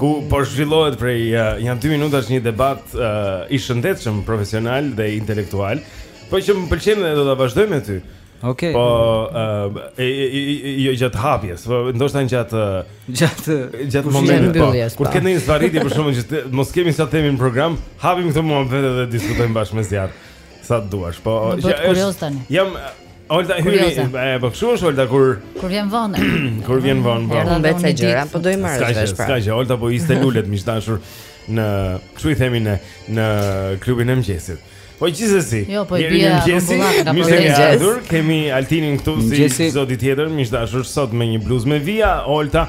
ku po zhvillohet prej uh, janë 2 minutash një debat uh, i shëndetshëm profesional dhe intelektual, po që më pëlqen dhe do ta vazhdoj me ty. Okej. Okay. Po ë uh, jo gjatë hapjes, po ndoshta gjatë uh, gjatë gjatë momentit po. Kur të ketë një zvarritje për shembull që mos kemi ça të themi në program, hapim këtë muhabet edhe diskutojmë bashkë me zjarr. Sa të duash, po... Më bëre kurioz tani. Jam... Olta hyri, e po kshu është Olta kur kur vjen vonë. kur vjen vonë, po. Erdhën ca gjëra, po do i marrësh vesh pra. S'ka, s'ka gjë, Olta po ishte lulet miq të dashur në, ç'i themi ne në klubin e mëngjesit. Po gjithsesi. Jo, po i bie rrumbullak nga portja. Miq të dashur, kemi Altinin këtu si zoti tjetër, miq të dashur, sot me një bluzë me vija, Olta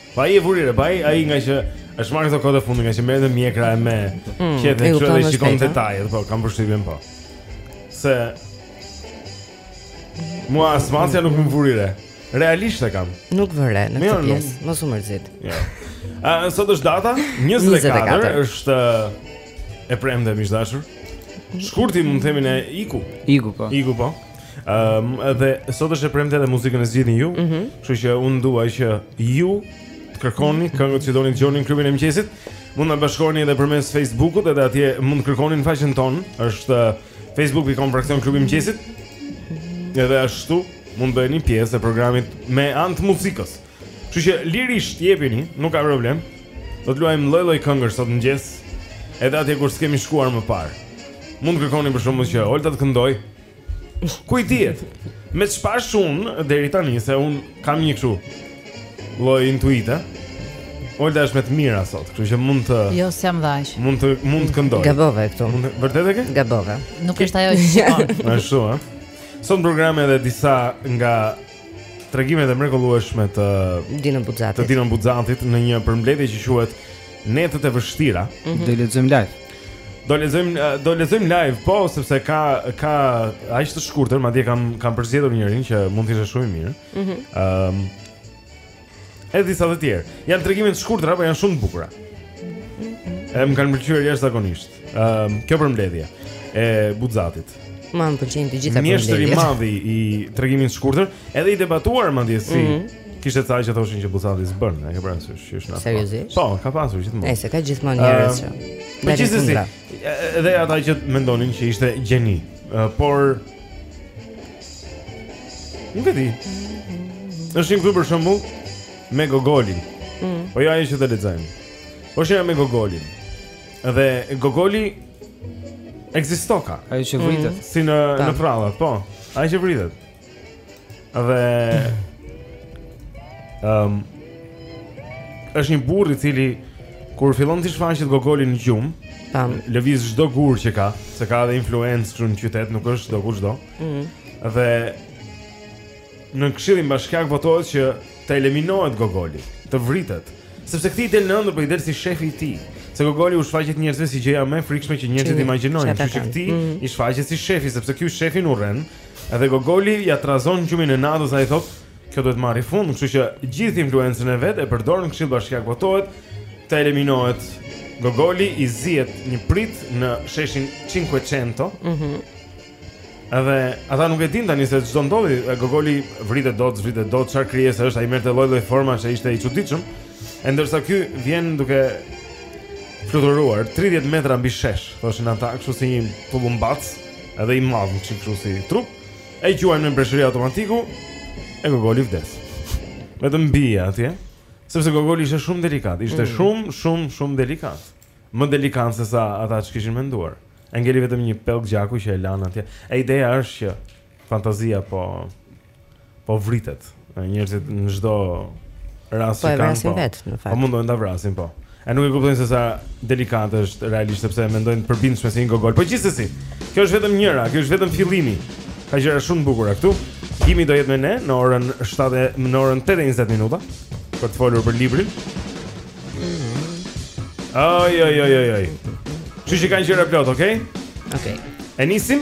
Po ai e vuri re, po ai ai ngaqë është marrë këto kohët e fundit ngaqë merret me mjekra e me mm, qethje kështu dhe shikon detajet, po kam përshtypjen po. Se Mua asnjëri nuk më vuri re. Realisht e kam. Nuk vë re në këtë pjesë, mos u mërzit. Jo. Ë sot është data 24, është e premte miq të dashur. Shkurti mund të themi ne iku. Iku po. Iku po. Ëm ehm, dhe sot është e premte dhe muzikën e zgjidhni ju. Mhm. Kështu që unë dua që ju të kërkoni këngët që doni të dëgjoni në klubin e mëngjesit. Mund të na bashkoheni edhe përmes Facebook-ut, edhe atje mund të kërkoni në faqen tonë, është eh, facebook.com fraksion klubi i mëngjesit. Mhm. Edhe ashtu mund të bëheni pjesë e programit me anë të muzikës. Kështu që lirisht jepini, nuk ka problem. Do të luajmë lloj-lloj këngësh sot në mëngjes. Edhe atje ku s'kemi shkuar më parë. Mund të kërkoni për shembull që Olta të këndojë Ku i dihet? Me ç'pashë unë deri tani se unë kam një kështu lloj intuite. Olta është me të mira sot, kështu që mund të Jo, s'jam dhe aq. Mund të mund të këndoj. Gabove këtu. Mund vërtet e ke? Gabove. Nuk është ajo që shikon. Ashtu, ha. Sot në program edhe disa nga tregimet e mrekullueshme të Dino Buxhatit. Të Dino Buxhatit në një përmbledhje që quhet Netët e vështira. Mm -hmm. Do i lexojmë live. Do lexojmë do lexojmë live, po sepse ka ka asish të shkurtër, madje kam kam përzgjedhur njërin që mund të ishte shumë i mirë. Ëm mm -hmm. um, E disa të tjerë. Janë tregime të shkurtra, por janë shumë të bukura. E më kanë pëlqyer jashtëzakonisht. Ëm, ehm, kjo përmbledhje e Buxhatit. Mua më pëlqejnë të gjitha përmbledhjet. Mjeshtër i madh i tregimit të shkurtër, edhe i debatuar madje si mm -hmm. Kishte ca që thoshin që Buxhati s'bën, e ke parasysh, që është na. Seriozisht? Po, ka pasur gjithmonë. Se ka gjithmonë njerëz ehm, që. Po gjithsesi, Edhe ata që mendonin që ishte gjeni, uh, por nuk e di. Është një për shembull me Gogolin. Mm. Po jo ajo që të lexojmë. Po është njëra me Gogolin. Dhe Gogoli ekzistoka. Ai që vritet mm. si në Ta. në përralla, po. Ai që vritet. Dhe um, është një burrë i cili kur fillon t'i shfaqet gogoli në gjumë, tam lëviz çdo gur që ka, se ka edhe influencë këtu në qytet, nuk është dokushdo. Ëh. Mm -hmm. Dhe në këshillin bashkiak votohet që të eliminohet gogoli, të vritet, sepse këtij i del në ëndërr po i del si shefi i tij. Se gogoli u shfaqet njerëzve si gjëja më e frikshme që njerëzit imagjinojnë, kështu që këtij mm -hmm. i shfaqet si shefi, sepse ky shefin urren, Edhe Gogoli ia trazon gjumin e natës ai thotë, kjo duhet të marri fund, kështu që gjithë influencën e vet e përdor në këshill bashkiak votohet të eliminohet Gogoli i zihet një pritë në sheshin Cinquecento. Mhm. Mm Edhe ata nuk e dinë tani se ç'do ndodhi, Gogoli vritet dot, s'vritet dot, çfarë krijese është, ai merrte lloj-lloj formash, ishte i çuditshëm. E ndërsa ky vjen duke fluturuar 30 metra mbi shesh, thoshin ata, kështu si një tullumbac. Edhe i madh një çikë kështu si trup E gjuajnë me breshëri automatiku E gogoli vdes Vetëm bie atje Sepse gogoli ishte shumë delikat Ishte mm. shumë, shumë, shumë delikat Më delikat se sa ata ç'kishin menduar E ngeli vetëm një pellg gjaku që e lanë atje E ideja është që fantazia po Po vritet. Njerëzit në çdo rast po, që kanë. Po vrasin veten në fakt. Po mundohen ta vrasin po. E nuk e kuptojnë se sa delikate është realisht sepse mendojnë përbindshme si një gogol. Po gjithsesi, kjo është vetëm njëra, kjo është vetëm fillimi. Ka gjëra shumë të bukura këtu. Kimi do jetë me ne në orën 7 në orën 8:20 minuta për të folur për librin. Oj oj oj oj oj. Kështu që kanë gjëra plot, okay? Okay. E nisim?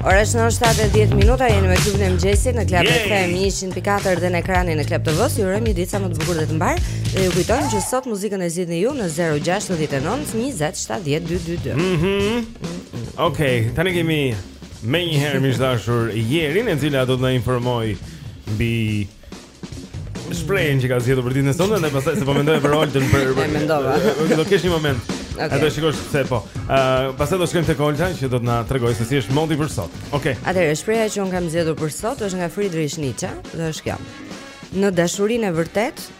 Ora shënon 7:10 minuta jeni me klubin e mëngjesit në Club FM 100.4 dhe në ekranin e Club TV-së. Ju urojmë një ditë sa më të bukur dhe të mbarë. Dhe ju kujtojmë që sot muzikën e zgjidhni ju në 069 20 70 222. Mhm. Mm Okej, okay, tani kemi menjëherë miq të dashur Jerin e cila do të na informojë mbi shprehjen që ka zgjedhur për ditën e sotme dhe pastaj se po mendoj për Oltën për... E mendova Do kesh një moment okay. Edhe shikosh se po uh, Pastaj do shkojmë tek Olta që do të na tregojë se si është moti për sot okay. Atëherë, shprehja që unë kam zgjedhur për sot është nga Friedrich Nietzsche dhe është kjo Në dashurinë e vërtetë,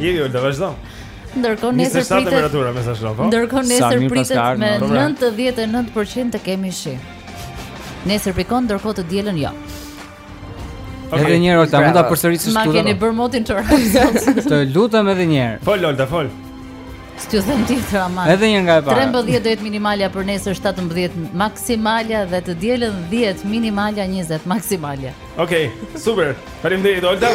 Je jo, da vazhdo. Ndërkohë nesër pritet temperatura me sa shkon, po. Ndërkohë nesër pritet me 99% të kemi shi. Nesër pikon ndërkohë të dielën jo. Okay. Edhe një herë, a mund ta përsërisësh këtu. Ma keni bërë motin çorap. Të lutem edhe një herë. Fol Olta, fol. S'të them ti të aman. Edhe një nga e para. 13 do jetë minimalja për nesër 17 maksimalja dhe të dielën 10 minimalja 20 maksimalja. Okej, okay, super. Faleminderit Olta.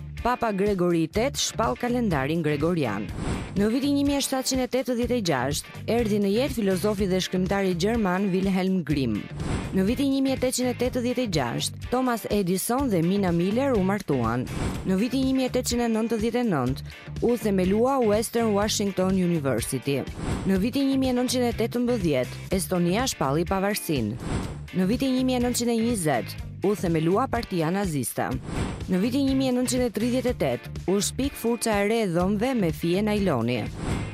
Papa Gregori i Tetë shpall kalendarin gregorian. Në vitin 1786, erdhi në jetë filozofi dhe shkrimtari gjerman Wilhelm Grimm. Në vitin 1886, Thomas Edison dhe Mina Miller u martuan. Në vitin 1899, u themelua Western Washington University. Në vitin 1918, Estonia shpalli pavarësinë. Në vitin 1920, u themelua partia naziste. Në vitin një mijë e nëntëqind e tridhjetë e tetë, u shpik furça e re e dhëmbëve me fije najloni.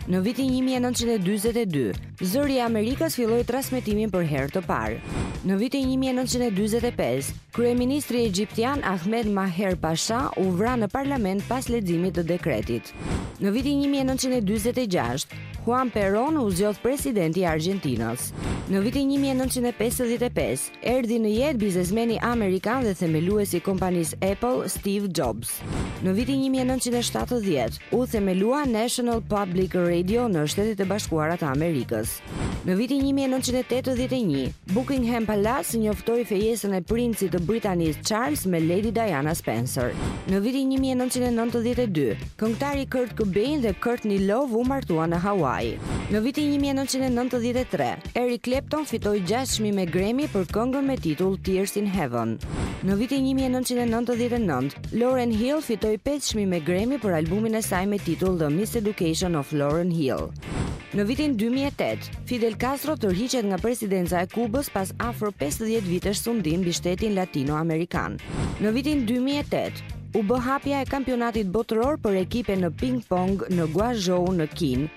Në vitin një mijë e nëntëqind e dyzet e dy, Zëri i Amerikës filloi transmetimin për herë të parë. Në vitin një mijë e nëntëqind e dyzet e pesë, kryeministri egjiptian Ahmed Maher Pasha u vra në parlament pas leximit të dekretit. Në vitin një mijë e nëntëqind e dyzet e gjashtë, Juan Perón u zgjodh presidenti i Argjentinës. Në vitin një mijë e nëntëqind e pesëdhjetë e pesë, Erdhi në jetë biznesmeni amerikan dhe themeluesi i kompanisë Apple, Steve Jobs. Në vitin 1970, u themelua National Public Radio në Shtetet e Bashkuara të Amerikës. Në vitin 1981, Buckingham Palace njoftoi fejesën e princit të Britanisë Charles me Lady Diana Spencer. Në vitin 1992, këngëtari Kurt Cobain dhe Courtney Love u martuan në Hawaii. Në vitin 1993, Eric Clapton fitoi gjashtë çmime Grammy për këngën me titull Tears in Heaven. Në vitin 1999, Lauryn Hill fitoi pesë çmime Grammy për albumin e saj me titull The Miseducation of Lauryn Hill. Në vitin 2008, Fidel Castro tërhiqet nga presidenca e Kubës pas afro 50 vitesh sundim mbi shtetin latinoamerikan. Në vitin 2008, u bë hapja e kampionatit botëror për ekipe në ping-pong në Guangzhou në Kinë.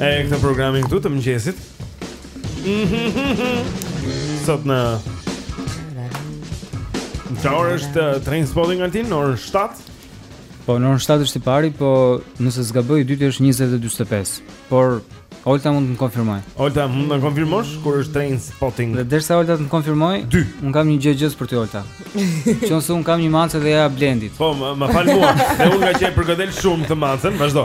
E këtë programin këtu të mëngjesit. Sot në Sa orë është uh, Trainspotting Altin në orën 7? Po në orën 7 është i pari, po nëse s'gaboj i dyti është 20:45. Por Olta mund të më konfirmoj. Olta mund të më konfirmosh kur është Trainspotting? Dhe derisa Olta të më konfirmoj, Dy. un kam një gjëegjëzë për ty Olta. Meqenëse un kam një mace dhe ja Blendit. Po, më më fal mua, se unë nga që e përkëdhel shumë këtë macën, vazhdo.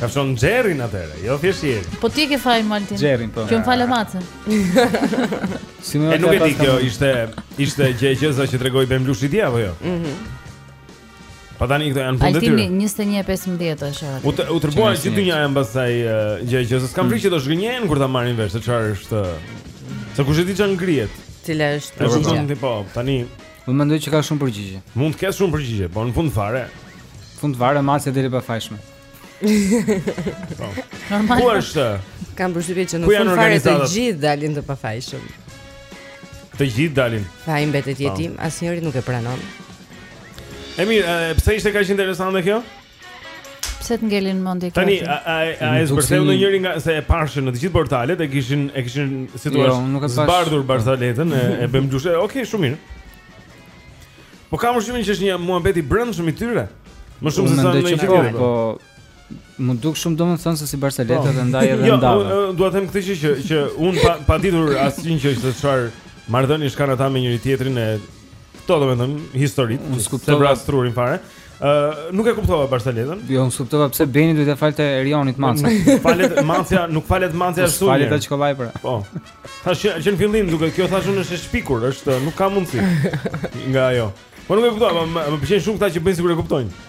Ka shon Xherrin atëre, jo thjesht Xherri. Po ti ke fajin Altin. Xherrin po. Kjo më falë mace. Si më nuk e di kjo, ishte ishte gjë e gjëza që tregoi Ben Blushi dje apo jo? Mhm. Mm pa tani këto janë punë të tjera. Altini 21:15 është ora. U u tërbuan gjithë si dynjaja mbas asaj gjëegjëzës. Kam frikë që do zhgënjehen kur ta marrin vesh se çfarë është. Se kush e di ça ngrihet. Cila është? Është shumë po tani. Unë mendoj që ka shumë përgjigje. Mund të ketë shumë përgjigje, po në fund fare. Fund fare macja del e pafajshme. Po. Normal. Ku është? Kam përshtypje që në fund fare të gjithë dalin të pafajshëm. Të gjithë dalin. Faji mbetet po. jetim, asnjëri nuk e pranon. E mirë, pse ishte kaq interesante kjo? Pse të ngeli n'mendje këtu? Tani a a a e zbërtheu ndonjëri nga se e pashë në të gjithë portalet e kishin e kishin si thua jo, nuk e pash. Zbardhur barsoletën e e Ben Blushit. Okej, okay, shumë mirë. Po kam dyshimin që është një muhabet i brendshëm i tyre. Më shumë se sa në një po, tjetër. Po, po më duk shumë domethënë se si barsoleta po. dhe ndaj edhe jo, ndaj. Jo, dua të them këtë që që që un pa pa ditur asgjë që është çfarë marrëdhëniesh kanë ata me njëri tjetrin e Këto domethënë historit Unë s'kuptova Se vras trurin fare uh, Nuk e kuptova barsoletën Jo, unë s'kuptova pse Beni duhet t'i falte Erionit macja Falet macja, nuk falet macja ashtu Falet ta qëkollaj pra Po Tha që, që në fillim duke kjo thash unë është e shpikur është nuk ka mundësi Nga ajo Po nuk e kuptova, më, më pëlqen shumë këta që bëjnë sikur e kuptojnë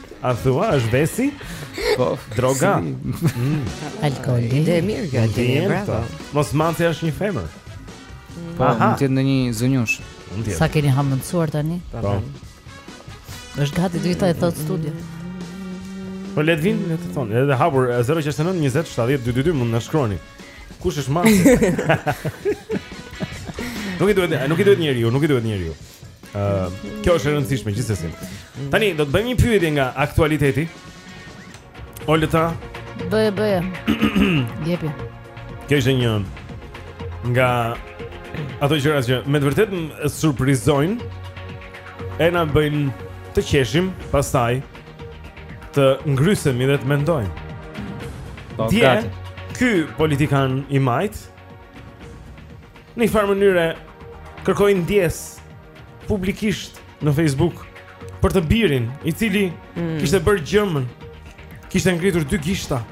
A thua është vesi? Po, droga. Mm. Alkool. Dhe mirë kjo ti, bravo. Po. Mos macja është një femër. Mm. Po, mund të jetë ndonjë zonjushë. Sa keni hamendësuar tani? Po. po. Është gati t'ju ta thotë studio. Po le të vinë, le të thonë. Është hapur 069 20 70 222 mund na shkruani. Kush është macja? Nuk i duhet, nuk i duhet njeriu, nuk i duhet njeriu. Uh, kjo është e rëndësishme gjithsesi. Tani do të bëjmë një pyetje nga aktualiteti. Olta. Bëj, bëj. Jepi. Kjo është një nga ato gjëra që me të vërtetë surprizojnë e na bëjnë të qeshim, pastaj të ngrysemi dhe të mendojmë. Po, Dje, ky politikan i majtë Në një farë mënyre kërkoi ndjesë publikisht në Facebook për të birin i cili mm. kishte bërë gjëmën. Kishte ngritur dy gishta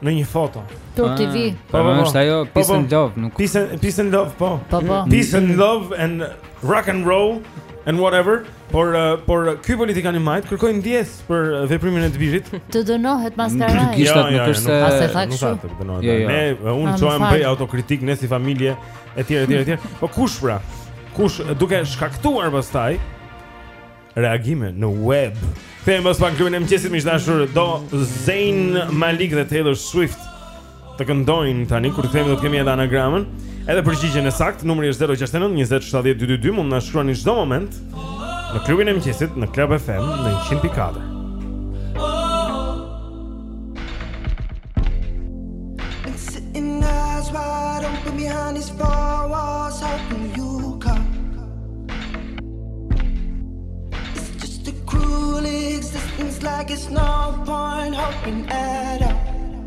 në një foto. Tur ah, TV. Po, po, po, është ajo po, Peace and Love, nuk. Peace and Peace and Love, po. Po, po. Peace and Love and rock and roll and whatever. Por eh, por ky politikan i majtë kërkoi ndjesë për eh, veprimin e të birit. Të dënohet maskara. Jo, jo, nuk është se as e tha kështu. Jo, jo. Ne eh, unë çohem bëj autokritikë ne si familje etj etj etj. Po kush pra? Kush duke shkaktuar pastaj reagime në web. Kthehem pas pak në klubin e mëngjesit miq të dashur do Zayn Malik dhe Taylor Swift të këndojnë tani kur të kthehemi do të kemi edhe anagramën, edhe përgjigjen e saktë, numri është 069 20 70 222, mund na shkruani çdo moment në klubin e mëngjesit në Club FM në 104. Like it's no point hoping at all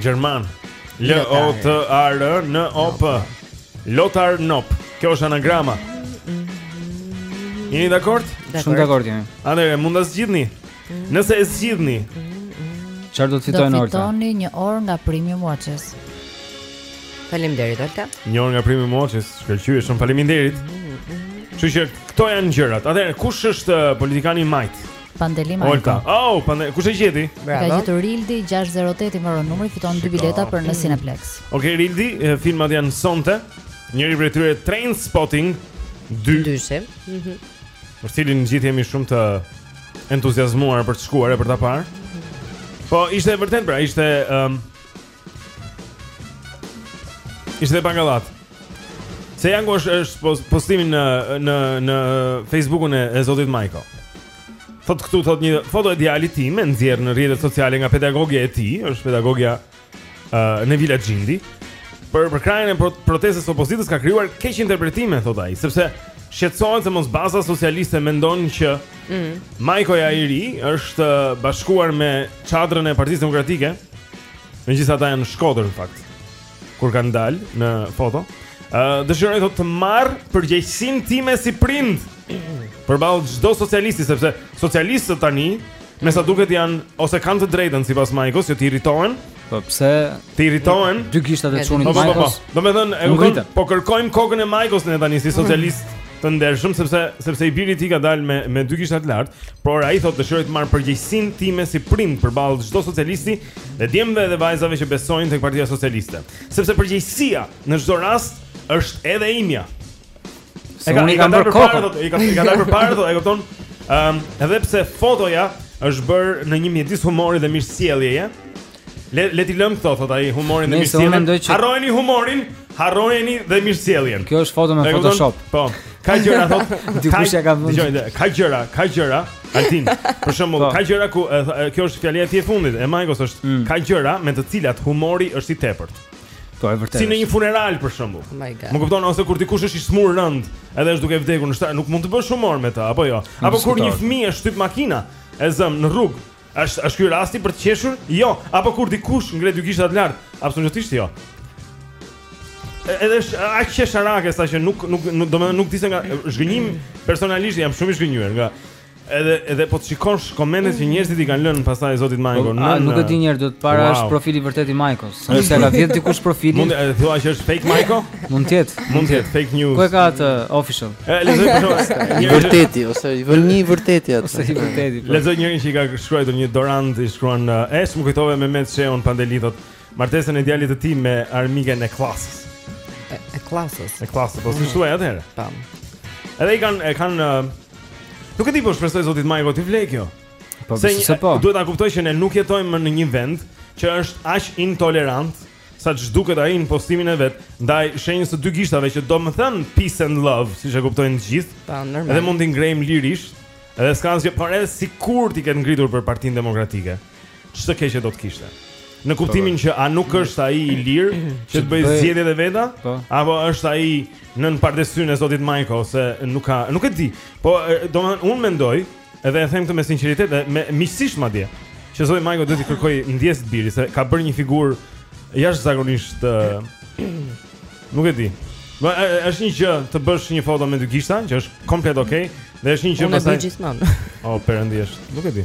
Gjerman. L O T A R N O P. Lotar Nop. Kjo është anagrama. Jeni dakord? Shumë dakord jemi. Atëherë mund ta zgjidhni. Nëse e zgjidhni, çfarë do të fitojnë Olta? Do fitoni një orë nga Premium Watches. Faleminderit Olta. Një orë nga Premium Watches, shkëlqyeshëm. Faleminderit. Kështu që këto janë gjërat. Atëherë kush është uh, politikani i majtë? Pandeli Majko. Olta. Oh, Pandeli, kush e gjeti? Bravo. Ka gjetur Rildi 608 i morën numrin, fiton dy bileta për në Cineplex. Okej, okay, Rildi, filmat janë sonte. Njëri prej tyre Trainspotting 2. Dyshim. Mhm. Mm për të cilin të gjithë jemi shumë të entuziazmuar për të shkuar e për ta parë. Po ishte vërtet pra, ishte ëm um, Ishte pa gallatë. Se ja ku është postimi në në në Facebookun e, e Zotit Majko. Thotë këtu thotë një foto e djalit tim e nxjerrë në rrjetet sociale nga pedagogja e tij, është pedagogja ë uh, në Vila Xhindi. Për përkrahjen e protestës së opozitës ka krijuar keqinterpretime thotë ai, sepse shqetësohet se mos baza socialiste mendon që Mm. Majkoja i ri është bashkuar me çadrën e Partisë Demokratike. Megjithëse ata janë në Shkodër në fakt. Kur kanë dalë në foto, ë uh, dëshiroj thotë të marr përgjegjësinë time si prind përballë çdo socialisti sepse socialistët tani me sa duket janë ose kanë të drejtën sipas Majkos që të irritohen, Po pse? Të irritohen? Dy gishtat e çunit të Majkos. Domethënë, e kupton? Po kërkojmë kokën e Majkos ne tani si socialistë mhm. të ndershëm sepse sepse i biri i tij ka dalë me me dy gishtat lart, por ai thotë dëshiroj të marr përgjegjësinë time si prind përballë çdo socialisti dhe djemve dhe vajzave që besojnë tek Partia Socialiste. Sepse përgjegjësia në çdo rast është edhe imja. Se unë i kam bërë kokën. I kam i kam bërë parë thotë, e kupton? Ëm, edhe pse fotoja është bërë në një mjedis humori dhe mirësjelljeje. Le le t'i lëmë këto thotë ai humorin dhe mirësjelljen. Harrojeni humorin, harrojeni dhe mirësjelljen. Kjo është foto me Photoshop. Po. Ka gjëra thotë, dikush ia ka vënë. Dëgjo, ka gjëra, ka gjëra. Altin, për shembull, po. ka gjëra ku kjo është fjalia e fundit, e Majkos është, mm. ka gjëra me të cilat humori është i tepërt. Po e vërtetë. Si në një funeral për shembull. Oh my god. Më kupton ose kur dikush është i smur rënd, edhe është duke vdekur në shtrat, nuk mund të bësh humor me të, apo jo. Apo kur një fëmijë është shtyp makina, e zëm në rrugë. Është është ky rasti për të qeshur? Jo, apo kur dikush ngre dy gishtat lart, absolutisht jo. Edhe është aq qesharake sa që nuk nuk domethënë nuk di se nga, zhgënjim, personalisht jam shumë i zhgënjyer nga Edhe edhe po të shikosh komentet që njerëzit i kanë lënë pastaj zotit Majko. Po, a nuk e di njerë, do të para është profili vërtet i Majkos. Nëse s'ka vjedh dikush profili. Mund të thua që është fake Majko? Mund të jetë. Mund të jetë fake news. Ku e ka atë official? E lexoj për shaka. I vërteti ose i vë një vërtetim atë. Ose i vërteti. Po. Lexoj njërin që i ka shkruar një Dorant i shkruan më kujtove Mehmet Shehun Pandeli thotë martesën e djalit të tij me armiken e klasës. E klasës. E klasës, po si thua atëherë? Tam. Edhe i kanë e kanë Nuk e di po shpresoj zotit Majko t'i vlejë kjo. Po se një, po. Duhet ta kuptojë që ne nuk jetojmë në një vend që është aq intolerant sa që duket ai në postimin e vet ndaj shenjës së dy gishtave që domethënë peace and love, siç e kuptojnë të gjithë. Po, normal. Dhe mund t'i ngrejmë lirisht. Edhe s'ka asgjë, por edhe sikur t'i ketë ngritur për Partinë Demokratike. ç'të keqe do të kishte. Në kuptimin që a nuk është ai i lirë që të bëjë zgjedhjet e veta, po. apo është ai nën pardesynë e zotit Majko se nuk ka, nuk e di. Po domethënë unë mendoj, edhe e them këtë me sinqeritet dhe me miqësisht madje, që zoti Majko duhet t'i kërkojë ndjesë të birit se ka bërë një figurë jashtëzakonisht nuk e di. Po është një gjë të bësh një foto me dy gishta, që është komplet okay, dhe është një gjë pastaj. Unë e bëj gjithmonë. O perëndi, nuk e di.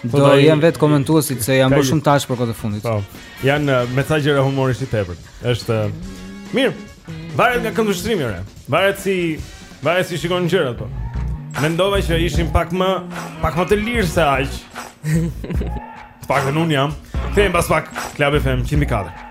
Po do jenë vetë komentuesit se janë bërë shumë tash për kohët e fundit. Po. Janë uh, me ca gjëra humori është i tepërt. Është uh, mirë. Varet nga këndvështrimi ore. Varet si varet si shikon gjërat po. Mendova që ishim pak më pak më të lirë se aq. Takohemi pas pak. Club FM 104.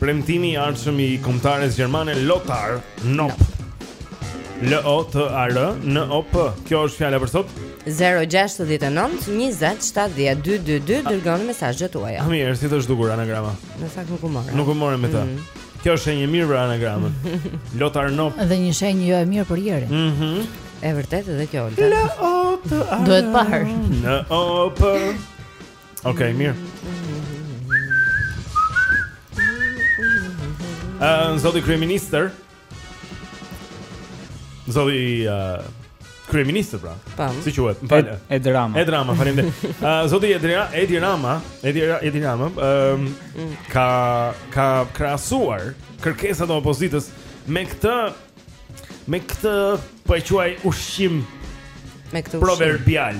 Premtimi i ardhshëm i kombëtares gjermane Lothar Nop. L O T A R N O P. Kjo është fjala për sot. 069 20 70 222 dërgoni mesazhet tuaja. Ah, mirë, si t'u duk anagrama. Në fakt nuk u morëm. Nuk u morëm me të. Mm -hmm. Kjo është shenjë e mirë për anagramën. Lothar Nop. Dhe një shenjë jo e mirë për Jerin. Mhm. Mm e vërtetë edhe kjo. L O T A R. Duhet parë. N O P. Okej, okay, mirë. Ëh, uh, zoti kryeministër. Zoti uh, kryeministër pra. Pa. Si quhet? Falë. E, Edi Rama. Edi Rama, faleminderit. Ëh, uh, zoti Edi Rama, Edi Rama, Edi Edi Rama, ëh, um, ka ka krahasuar kërkesat e opozitës me këtë Me këtë po e quaj ushqim me këtë proverbial.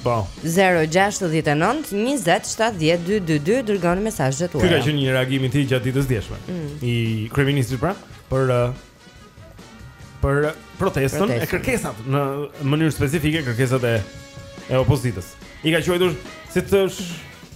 Po. 069 20 70 222 dërgoni mesazhet tuaja. Ky ka qenë një reagim i tij gjatë ditës së djeshme. Mm. I kryeministrit pra për uh, për protestën e, kërkesat në mënyrë specifike kërkesat e e opozitës. I ka quajtur si të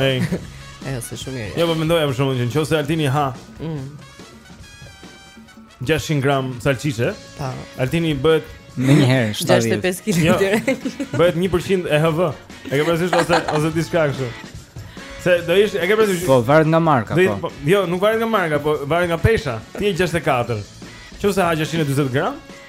Ej. Ej, është shumë mirë. Jo, po mendoja për shembull që nëse Altini ha. Mm. 600 gram salçiçe. Po. Altini bëhet Menjëherë 65 kg jo, direkt. Bëhet 1% e HV. E ke parasysh ose ose diçka kështu. Se do ish, e ke parasysh? Po varet nga marka, po. po. Jo, nuk varet nga marka, po varet nga pesha. Ti je 64. Që nëse ha 640 gram?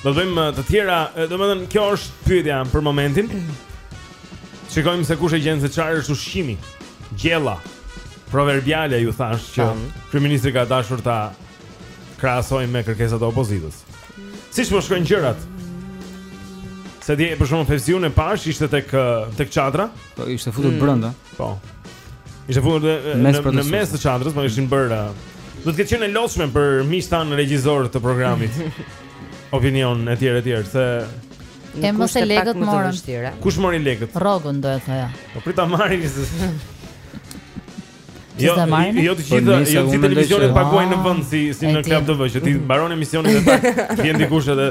Do të bëjmë të tjera, domethënë kjo është pyetja për momentin. Shikojmë se kush e gjen se çfarë është ushqimi. Gjella proverbiale ju thash që kryeministri ka dashur ta krahasojë me kërkesat e opozitës. Siç po shkojnë gjërat. Se dje për shembull Fevziun e pashë ishte tek tek çadra, po ishte futur mm. brenda. Po. Ishte futur në mes të çadrës, po ishin bërë Do të ketë qenë e lodhshme për miqtë tanë regjisorë të programit. Opinion etj etj se e mos e lekët morën. Kush mori lekët? Rrogën do e thoja. Po prit ta marrin se Jo, jo të gjitha, po, jo të gjitha televizionet paguajnë në vend si si në Club TV, që ti mbaron emisionin dhe pak vjen dikush edhe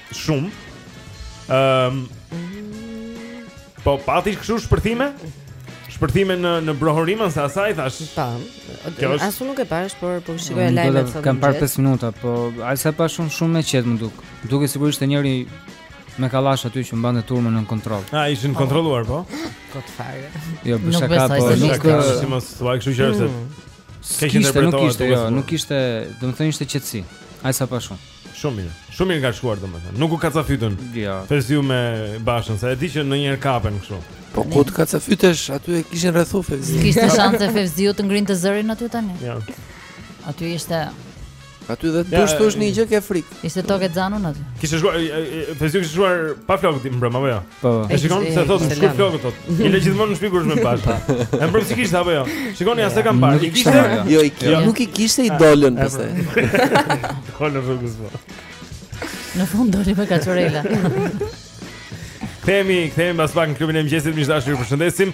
shumë. Ëm Po pati kështu shpërthime? Shpërthime në në brohorima ose asaj thashë. Po. Ashtu nuk e pashë, por po shikoj lajmet sot. Kam parë 5 minuta, po aq sa pashë shumë e qetë m'u duk. Duke sigurisht e njëri me kallash aty që mbante turmën nën kontroll. A ishin kontrolluar po? Kot fare. Jo, bëj shaka po, nuk ka si mos thua kështu që është. Kishte nuk kishte, jo, nuk kishte, domethënë ishte qetësi. Aq sa pashë unë. Shumë mirë. Shumë mirë ka shkuar domethënë. Nuk u kacafytën. Jo. Fevziu me Bashën, se e di që ndonjëherë kapen kështu. Po ku të kacafytesh, aty e kishin rrethu Fevziun. Kishte shanse Fevziu të ngrinte zërin aty tani. Jo. Aty ishte Aty dhe të thosh një gjë ke frikë. Ishte tokë xanun aty. Kishte shkuar Fevziu kishte shkuar pa flokët mbrëm apo jo? E shikon se thotë shku flokët thotë. I le gjithmonë në shtëpi kur është me Bashën. E mbrëm s'i kishte apo jo? Shikoni se e kam parë. I kishte? Jo, i kishte. Jo. Nuk i kishte i ah, dolën pastaj. I dolën rrugës po. Në fund doli me kaçurrela. Kthehemi, kthehemi pas pak në klubin e mëngjesit, miq të dashur, ju përshëndesim.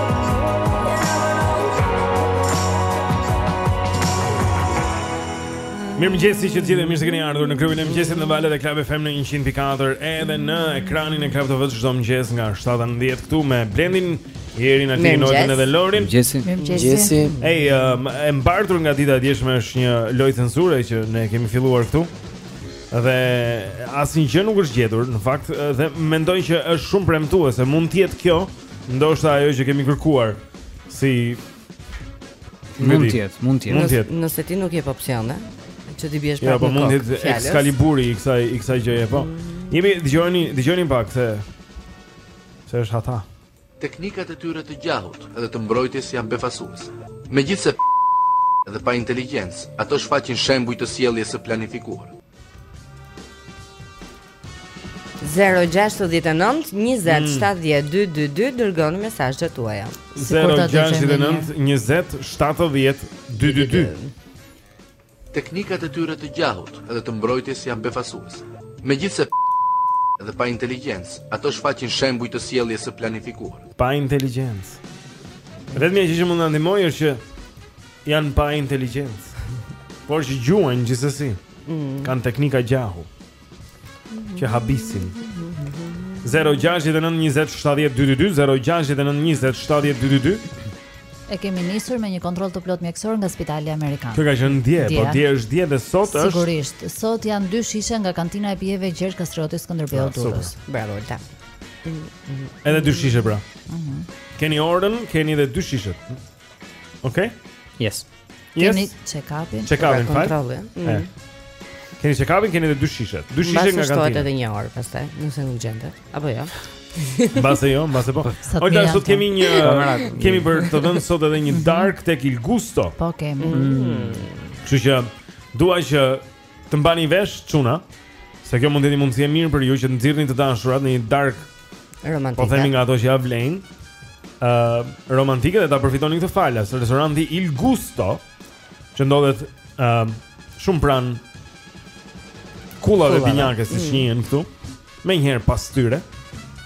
Mirë mëngjesi që të gjithë e mirë se keni ardhur në klubin e mëngjesit në valët e Club FM në 100.4 Edhe në ekranin e Club TV çdo mëngjes nga 7-10 këtu me Blendin Jerin Altin Oltën edhe Lorin Mëngjesi Mëngjesi Ej, um, e mbartur nga dita e djeshme është një lojë censure që ne kemi filluar këtu Dhe asnjë gjë nuk është gjetur në fakt Dhe mendoj që është shumë premtuese mund të jetë kjo Ndoshta ajo që kemi kërkuar si mund të jetë, mund të jetë. Nëse, nëse ti nuk jep opsione, që ti biesh prapë. Ja, po mund të jetë Excaliburi i kësaj i kësaj gjëje, po. Mm. E dëgjoni, dëgjoni pak se se është hata. Teknikat e tyre të gjahut edhe të mbrojtjes janë befasuese. Megjithëse edhe pa inteligjencë, ato shfaqin shembuj të sjelljes së planifikuar. 0-6-19-27-12-22 Dërgoni mesazhet tuaja 0-6-19-27-12-22 Teknikat e tyre të gjahut edhe të mbrojtjes janë befasuese Megjithëse edhe pa inteligjencë Ato shfaqin shembuj të sjelljes së planifikuar Pa inteligjencë E vetmja gjë që mund t'na ndihmojë është që janë pa inteligjencë Por që gjuajnë gjithsesi mm. Kanë teknika gjahu Që habisin 0-6-9-20-7-12-2 E kemi nisur me një kontroll të plotë mjekësor nga spitali Amerikan Kjo ka qenë dje, po dje është dje dhe sot është Sigurisht, sot janë dy shishe nga kantina e pijeve Gjergj Kastrioti Skënderbeu ah, Durrës Bravo, Olta Edhe dy shishe pra mm -hmm. Keni orën, keni edhe dy shishet Okej. Okay. Yes. Yes. Keni check-upin, check-upin pra kontrollin. Mm. Eh. Keni check-upin, keni edhe dy shishe. Dy shishe nga kantina. Mbase shtohet edhe një orë pastaj, nëse nuk gjendet. Apo jo. Mbase jo, mbase po. Olta sot kemi një kemi për të dhënë sot edhe një darkë tek Il Gusto. Po kemi. Mm. Kështu që dua që Të mbani vesh çuna, se kjo mund të jetë një mundësi e mirë për ju që të nxirrni të dashurat në një darkë romantike. Po themi nga ato që ia vlejnë. ë uh, romantike dhe ta përfitoni këtë falas. Restoranti Il Gusto që ndodhet ë uh, shumë pranë kullave binjake siç mm. njihen këtu. Menjëherë pas tyre.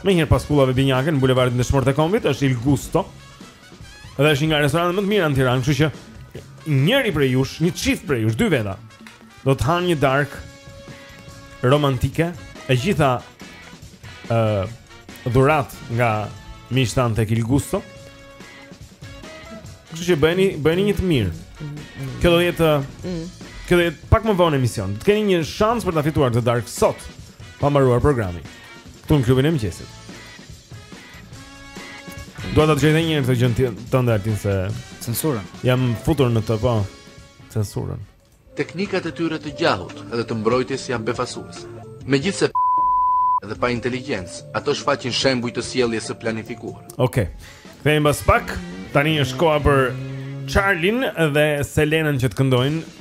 Menjëherë pas kullave binjake në bulevardin Dëshmorët e Kombit është Il Gusto. Dhe është një nga restorantet më të mira në Tiranë, kështu që njëri prej jush, një çift prej jush, dy veta, do të hanë një darkë romantike, e gjitha ë uh, dhuratë nga miqtë tanë tek Il Gusto. Kështu që bëni bëni një të mirë. Kjo do jetë mm. Kjo do jetë pak më vonë në emision. Do të keni një shans për ta fituar këtë darkë sot pa mbaruar programi. Këtu në klubin e mëngjesit. Dua ta dëgjoj një herë këtë gjë tënde Altin se censurën. Jam futur në të, po. Censurën. Teknikat e tyre të gjahut edhe të mbrojtjes janë befasuese. Megjithëse dhe pa inteligjencë, ato shfaqin shembuj të sjelljes së planifikuar. Okej. Okay. Kthehemi pas pak. Tani është koha për Charlin dhe Selenën që të këndojnë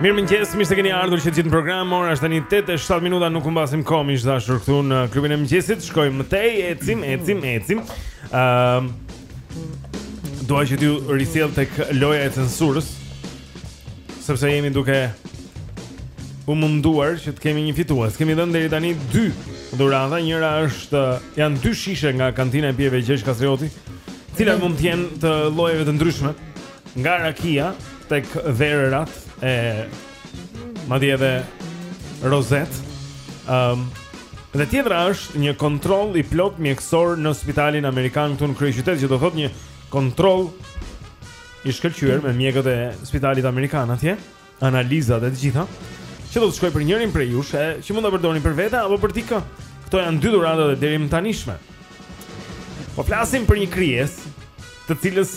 Mirëmëngjes, mirë se keni ardhur që të gjithë në program Ora është tani 8 e 7 minuta nuk humbasim kohë, miq të dashur, këtu në klubin e mëngjesit Shkojmë më tej, ecim, ecim, ecim uh, Dua që t'ju risjell te loja e censurës Sepse jemi duke u munduar që të kemi një fitues Kemi dhënë deri tani dy dhurata, njëra është Janë dy shishe nga kantina e pijeve Gjergj Kastrioti të cilat mund të jenë të llojeve të ndryshme Nga rakia tek verërat e madje edhe rozet. Ëm um, dhe tjetra është një kontroll i plotë mjekësor në spitalin amerikan këtu në kryeqytet që do të thotë një kontroll i shkëlqyer me mjekët e spitalit amerikan atje. analizat e të gjitha që do të shkojë për njërin prej jush, e që mund ta përdorni për vete apo për dikë. Këto janë dy dhuratat e deritanishme. Po flasim për një krijesë të cilës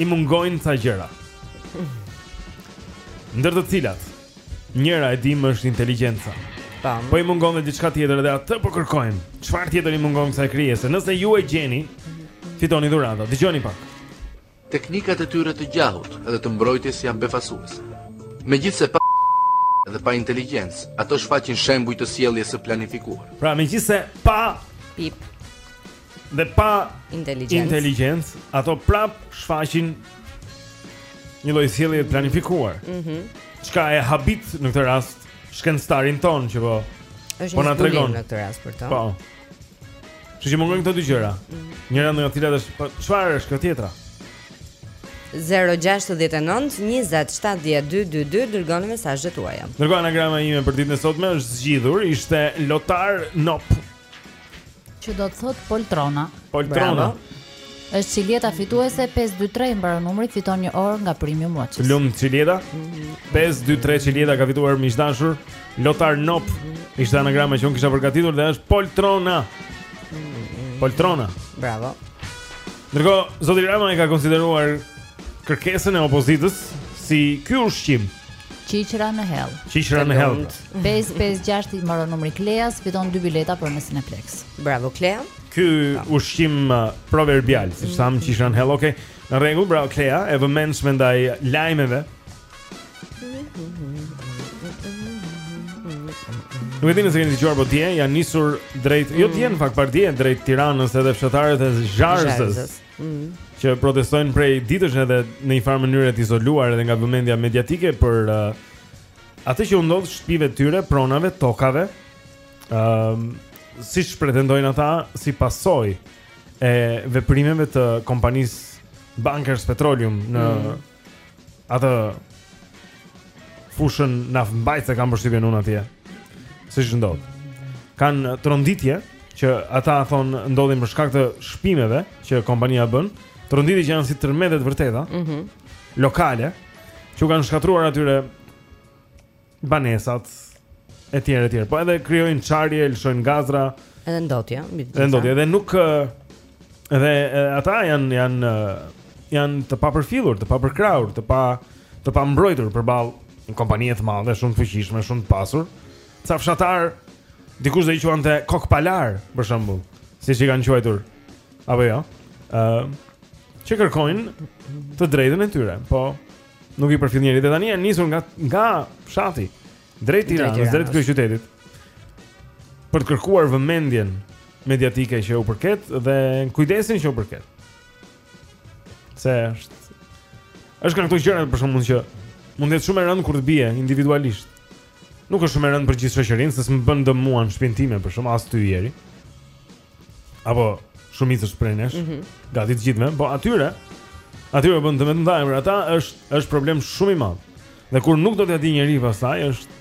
i mungojnë ca gjëra. Ndër të cilat njëra e dimë është inteligjenca. Tam. Po i mungon edhe diçka tjetër dhe atë po kërkojmë. Çfarë tjetër i mungon kësaj krijese? Nëse ju e gjeni, fitoni dhuratat. Dëgjoni pak. Teknikat e tyre të gjahut edhe të mbrojtjes janë befasuese. Megjithëse pa dhe pa inteligjencë, ato shfaqin shembuj të sjelljes së planifikuar. Pra megjithëse pa pip dhe pa inteligjencë, ato prap shfaqin një lloj sjelljeje të planifikuar. Mhm. Mm Çka e habit në këtë rast shkencëtarin tonë që po është po na tregon në këtë rast për të. Po. Kështu që mungojnë këto dy gjëra. Njëra nga të cilat është po, çfarë është kjo tjetra? 0-6-19-27-12-22 Dërgoni mesazhet tuaja Ndërkohë anagrama ime për ditën e sotme është zgjidhur Ishte Lotar Nop Që do të thotë Poltrona Poltrona Bravo. Është Çiljeta fituese 523 mbaron numri fiton një orë nga Premium Watch. Të lumtë Çiljeta. 523 Çiljeta ka fituar miq dashur Lotar Nop. Ishte anagrama që unë kisha përgatitur dhe është Poltrona. Poltrona. Bravo. Ndërkohë, Zoti Rama e ka konsideruar kërkesën e opozitës si ky ushqim. Qiqra në hell. Qiqra në hell. 556 i mbaron numri Kleas, fiton dy bileta për në Cineplex. Bravo Klea. Ky ushqim uh, proverbial, siç thamë që ishan hell, okay. Në rregull, bravo Klea, e vëmendshme ndaj lajmeve. Nuk e di nëse keni dëgjuar po dje, janë nisur drejt, jo dje në fakt pardje drejt Tiranës edhe fshatarët e Zharzës Mm. që protestojnë prej ditësh edhe në një farë mënyre të izoluar edhe nga vëmendja mediatike për uh, atë që u ndodh shtëpive të tyre, pronave, tokave. Ëm, uh, siç pretendojnë ata, si pasojë e veprimeve të kompanisë Bankers Petroleum në mm. atë fushën naftëmbajtëse kam përshtypjen unë atje. Siç ndodh. Kanë tronditje që ata thonë ndodhin për shkak të shpimeve që kompania bën, tronditje që janë si tërmete të vërteta. Mhm. Mm lokale që u kanë shkatërruar atyre banesat etj etj. Po edhe krijojnë çarje, lëshojnë gazra. Edhe ndotje, mbi të gjitha. Edhe ndotje, edhe nuk edhe ata janë janë janë të papërfillur, të papërkrahur, të pa të pambrojtur përballë një kompanie të madhe, shumë të fuqishme, shumë të pasur. Ca fshatarë dikush do i quante kokëpalarë, për shembull, siç i kanë quajtur. Apo jo. Ëm, uh, që kërkojnë të drejtën e tyre. Po, nuk i përfill njeri. Dhe tani janë nisur nga nga fshati drejt Tiranës, drejt kryeqytetit. Për të kërkuar vëmendjen mediatike që u përket dhe kujdesin që u përket. Se është është nga këto gjërat për shembull që mund të jetë shumë e rëndë kur të bie individualisht. Nuk është shumë e rëndë për gjithë shoqërinë, se s'më bën dëm mua në shpinë time për shembull as ty Jeri. apo shumicës prej nesh, mm -hmm. gati të gjithëve, po atyre atyre bën dëm të madh, për ata është është problem shumë i madh. Dhe kur nuk do ta dijë njeri pastaj është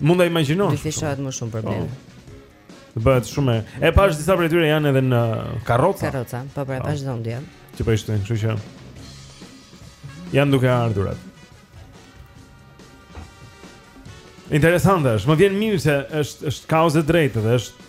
mund ta imagjinosh. Dyfishohet më shumë problemi. Po. Bëhet shumë. E pashë disa prej tyre janë edhe në karroca. Karroca, po pra, pashë po. dhëndje. Ti po ishte, kështu që janë duke ardhur atë. Interesant është, më vjen mirë se është është kauzë e drejtë dhe është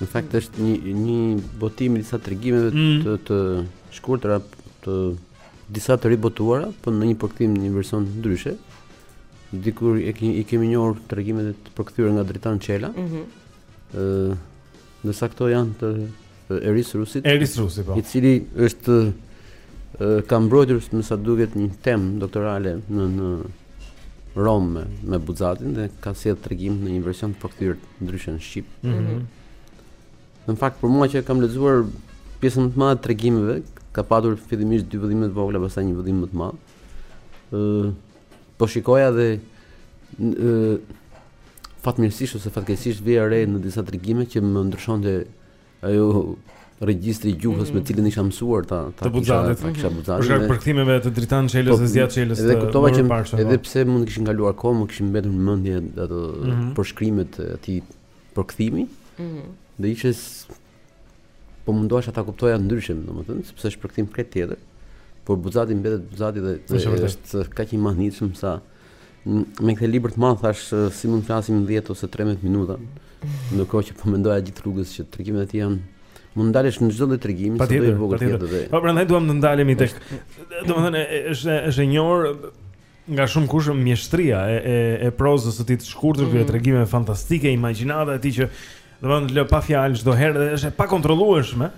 Në fakt është një një botim i disa tregimeve mm. të të shkurtëra të disa të ribotuara, por në një përkthim në një version ndryshe. Dikur e kemi i kemi njohur tregimet e përkthyer nga Dritan Çela. Ëh. Mm -hmm. Ndërsa këto janë të Eris Rusit. Eris Rusi po. I cili është ka mbrojtur me sa duket një temë doktorale në në Romë me Buzatin dhe ka sjell tregim në një version të përkthyer ndryshe në shqip. Mm -hmm. Në fakt për mua që kam lexuar pjesën më të madhe të tregimeve, ka patur fillimisht dy vëllime të vogla, pastaj një vëllim më të madh. Ëh, po shikoja dhe ëh fatmirësisht ose fatkeqësisht vija re në disa tregime që më ndryshonte Ajo regjistri i gjuhës mm. me cilën isha mësuar ta ta të Buzatit, ta kisha Buzatin. Për shkak përkthimeve të Dritan Çelës po, e Zija Çelës të. Edhe kuptova që po. edhe pse mund të kishin kaluar kohë, më kishin mbetur në mendje ato mm -hmm. përshkrimet e atij përkthimi. Ëh. Mm dhe ishte po mundohesha ta kuptoja ndryshim, domethënë, sepse është përkthim krejt tjetër. Por Buzati mbetet Buzati dhe është kaq i mahnitshëm sa Me këtë libër të madh thashë si mund të flasim 10 ose 13 minuta. Ndërkohë që po mendoja gjithë rrugën që tregimet e tij janë mund ndalesh në çdo lloj tregimi, sado i vogël të jetë. Po prandaj duam të ndalemi tek. Domethënë është është e njohur nga shumë kush mjeshtria e e e prozës së tij të shkurtër, këto mm. tregime fantastike, imagjinata e tij që Domethënë lë pa fjalë çdo herë dhe është e pakontrollueshme.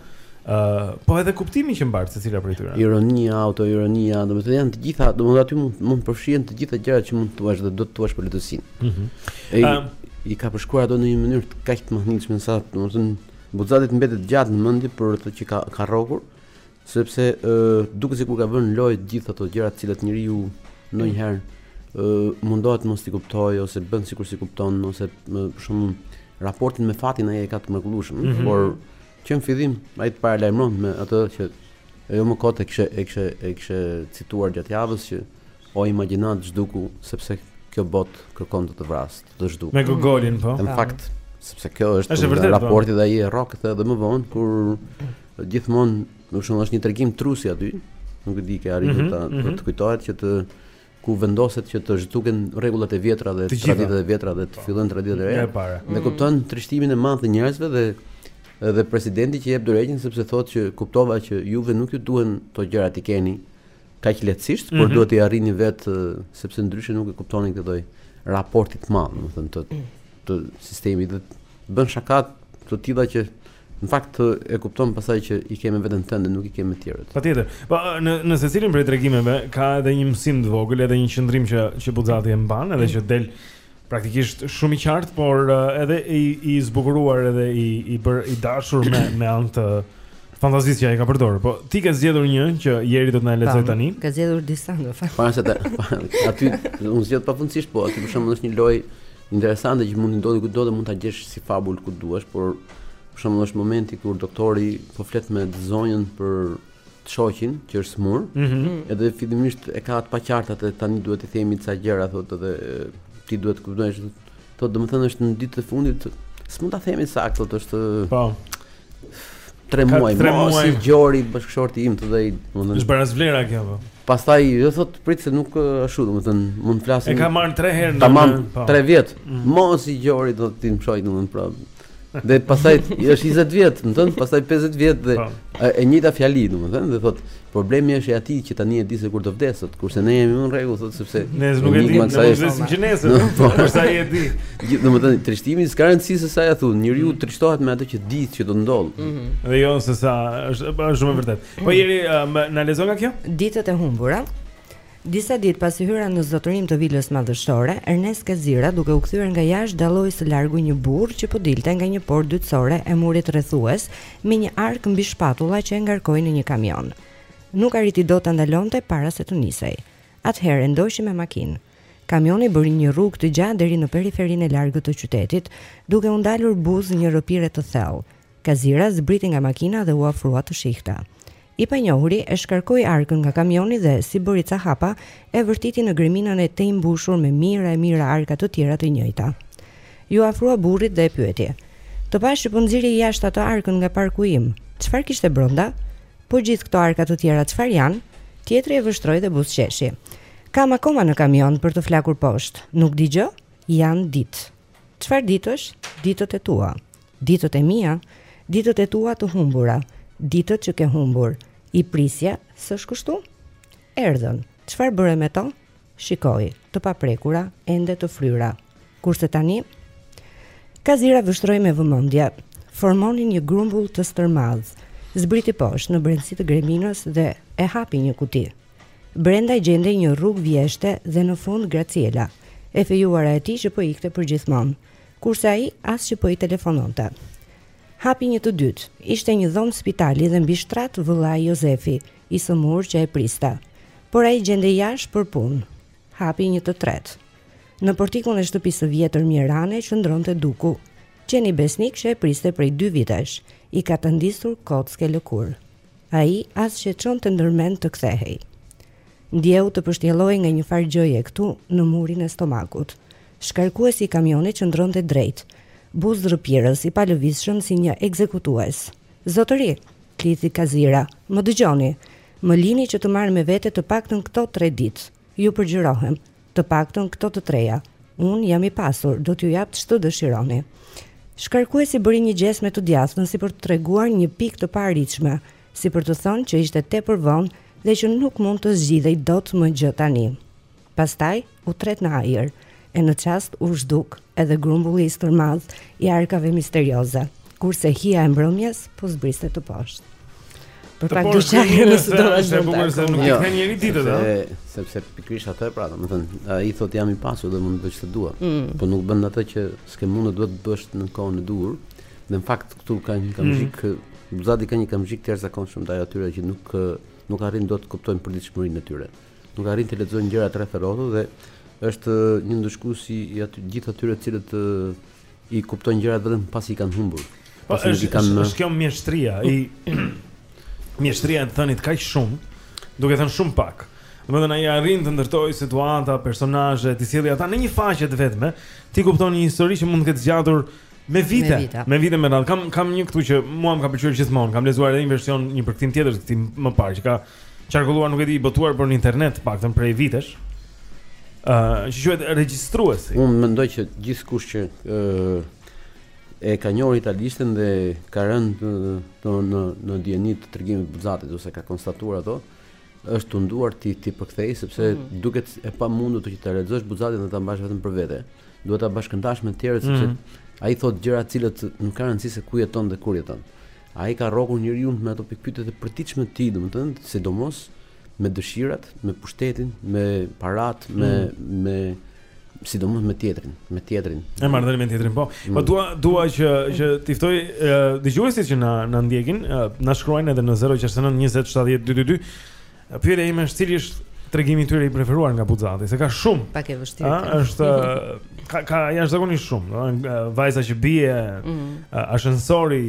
Ë, uh, po edhe kuptimi që mbart secila prej tyre. Ironia, autoironia, domethënë janë të gjitha, domethënë aty mund mund të përfshihen të gjitha gjërat që mund të thuash dhe do të thuash për letërsinë. Ëh. Mm -hmm. uh, I ka përshkruar ato në një mënyrë të kaq të mahnitshme sa, domethënë, Buzati të mbetet gjatë në mendje për ato që ka ka rrokur Sepse ë duket sikur ka vënë në lojë të gjitha ato gjëra të cilat njeriu ndonjëherë ë mundohet mos t'i kuptojë ose bën sikur s'i kupton ose për shembull raportin me fatin ai e ka të mrekullueshëm, mm -hmm. por që në fillim ai të paralajmëron me atë që jo më kot e kishe e kishe e kishe cituar gjatë javës që o imagjinatë zhduku sepse kjo botë kërkon të të vrasë, të të zhdukë. Me Gogolin po. Në fakt, sepse kjo është, është vërtet, po. raporti dhe ai e rrok këtë dhe më vonë kur Gjithmonë, domethënë është një tregim trusi aty, nuk e di ke arritur mhm, ta mm -hmm. të kujtohet që të ku vendoset që të zhduken rregullat e vjetra dhe traditat e vjetra dhe të fillojnë traditat e reja. Ne kupton mhm. trishtimin e madh të njerëzve dhe dhe presidenti që jep dorëheqjen sepse thotë që kuptova që juve nuk ju duhen këto gjëra t'i keni kaq lehtësisht, mm -hmm. por mhm. duhet t'i arrini vetë sepse ndryshe nuk e kuptoni këtë lloj raporti të madh, domethënë të të sistemit dhe bën shaka të tilla që Në fakt e kupton pastaj që i ke me veten tënde, nuk i ke me të tjerët. Patjetër. Po në në secilin prej tregimeve ka edhe një mësim të vogël, edhe një qëndrim që që Buzati e mban, edhe që del praktikisht shumë i qartë, por eh, edhe i i zbukuruar edhe i i bër i dashur me me anë të fantazisë që ai ka përdorur. Po ti ke zgjedhur një që Jeri do të na e lexojë tani. Ka zgjedhur disa në fakt. Para se të aty unë zgjedh pafundësisht, po aty për shembull është një lojë interesante që mund të ndodhi kudo dhe mund ta gjesh si fabul ku duash, por Për shembull është momenti kur doktori po flet me zonjën për të shoqin që është smur. Mm -hmm. Edhe fillimisht e ka të paqartë edhe tani duhet të themi ca gjëra thotë edhe ti duhet të kuptosh thotë domethënë është në ditët e fundit s'mund ta themi saktë thotë është po 3 muaj, 3 muaj i gjori bashkëshorti im thotë ai domethënë është baraz vlera kjo po. Pastaj jo thot prit se nuk ashtu domethënë mund të flasim. E ka marrë 3 herë në tamam 3 po. vjet. Mm. Mos i gjori do të tim shoj domethënë pra Dhe pastaj është 20 vjet, domethënë, pastaj 50 vjet dhe po. e njëjta fjali, domethënë, dhe thotë, problemi është i atij që tani e di se kur do vdesë, kurse ne jemi në rregull, thotë sepse ne nuk e dimë, ne mund të vdesim që nesër, po sa e di. Domethënë, trishtimi s'ka rëndësi se sa ja thon, njeriu mm. trishtohet me atë që di që do ndodh. Mhm. Dhe jo se sa është është shumë e vërtetë. Po Jeri na lexon nga kjo? Ditët e humbura. Disa ditë pasi hyra në zotërim të vilës madhështore, Ernst Kazira duke u kthyer nga jashtë dalloi së largu një burrë që po dilte nga një portë dytësore e murit rrethues me një arkë mbi shpatulla që e ngarkoi në një kamion. Nuk arriti dot ta ndalonte para se të nisej. Atëherë e ndoqi me makinë. Kamioni bëri një rrugë të gjatë deri në periferinë e largët të qytetit, duke u ndalur buzë një rrëpire të thellë. Kazira zbriti nga makina dhe u afrua të shihte. I panjohuri e shkarkoi arkën nga kamioni dhe, si bëri ca hapa, e vërtiti në greminën e tejmbushur me mijëra e mijëra arka të tjera të njëjta. Iu afrua burrit dhe e pyeti, Të pashë që po nxirje jashtë atë arkën nga parku im, çfarë kishte brenda? Po gjithë këto arka të tjera çfarë janë? Tjetri e vështroi dhe buzëqeshi. Kam akoma në kamion për të flakur poshtë. Nuk di gjë? Janë ditë. Çfarë ditësh? Ditët e tua. Ditët e mia, ditët e tua të humbura, ditët që ke humbur, i prisje, s'është kështu? Erdhën. Çfarë bëre me to? Shikoji, të paprekura, ende të fryra. Kurse tani? Kazira vështroi me vëmendje. Formonin një grumbull të stërmadh. Zbriti poshtë në brendësi të greminës dhe e hapi një kuti. Brenda gjendej një rrugë vjeshte dhe në fund Graciela, e fejuara e tij që po ikte përgjithmonë. Kurse ai as që po i telefononte. Hapi një të dytë, ishte një dhomë spitali dhe mbi shtrat vëllai Jozefi, i sëmurë që e priste. Por ai gjendej jashtë për punë. Hapi një të tretë. Në portikun e shtëpisë së vjetër Mirane qëndronte Duku, qeni besnik që e priste prej dy vitesh, i katandisur kockë e lëkurë. Ai as që e çonte ndër mend të kthehej. Ndjeu të pështjellohej nga një farë gjëje këtu në murin e stomakut. Shkarkuesi i kamionit qëndronte drejt, buzë rrëpirës, i palëvizshëm si një ekzekutues. Zotëri! klithi Kazira. Më dëgjoni! Më lini që të marr me vete të paktën këto tre ditë. Ju përgjërohem. Të paktën këto të treja. Unë jam i pasur, do t'ju jap ç'të dëshironi. Shkarkuesi bëri një gjest me të djathtën si për të treguar një pikë të paarritshme, si për të thënë që ishte tepër vonë dhe që nuk mund të zgjidhej dot më gjë tani. Pastaj u tret në ajër, e në çast u zhduk edhe grumbulli i stërmadh i arkave misterioze, kurse hija e mbrëmjes po zbriste poshtë. Për pak dy çaj në së dola se po më zënë jo, një herë ditë do. Sepse pikërisht atë pra, do të thënë, ai thotë jam i pasur dhe mund të bëj çfarë dua. Mm. Po nuk bën atë që s'ke mundë duhet të bësh në kohën e duhur. Dhe në fakt këtu ka një kamzhik, mm. Buzati ka një kamzhik të jashtëzakonshëm ndaj atyre që nuk nuk arrin dot të kuptojnë përditshmërinë e tyre. Nuk arrin të lexojnë gjërat rreth e rrotull dhe është një ndëshkues i gjithë atyre të cilët i kuptojnë gjërat vetëm pasi i kanë humbur. Po, pasi është, i kanë është, është kjo mjeshtria, mjeshtria e të thënit kaq shumë, duke thënë shumë pak. Domethënë ai arrin të ndërtojë situata, personazhe, t'i sjellë ata në një faqe të vetme, ti kupton një histori që mund të ketë zgjatur Me vite, me vite, me vite me radhë. Kam kam një këtu që mua më ka pëlqyer gjithmonë. Kam lexuar edhe një version, një përkthim tjetër të këtij më parë që ka qarkulluar, nuk e di, i botuar por në internet, të paktën prej vitesh. Ëh, uh, që quhet regjistruesi. Unë mendoj që gjithkush që ëh uh, e ka njohur italishtin dhe ka rënë në në në dijeni të tregimeve të Buzatit ose ka konstatuar ato, është tunduar t'i t'i përkthejë sepse mm -hmm. duket e pamundur të që ta lexosh Buzatin dhe ta mbash vetëm për vete. Duhet ta bashkëndash me të tjerët mm -hmm. sepse mhm. ai thotë gjëra të cilat nuk kanë rëndësi se ku jeton dhe kur jeton. Ai ka rrokur njeriun me ato pikëpyetje të përditshme të tij, domethënë, sidomos me dëshirat, me pushtetin, me paratë, me mm -hmm. me sidomos me tjetrin, me tjetrin. E marrëdhënien me tjetrin, po. Po dua dua që që t'i ftoj dëgjuesit që na na ndjekin, na shkruajnë edhe në 069 20 70 222. Pyetja ime është cili është tregimi i tyre i preferuar nga Buzati, se ka shumë. Pak e vështirë. Ëh, është ka ka jashtëzakonisht shumë, domethënë vajza që bie, mm. ashensori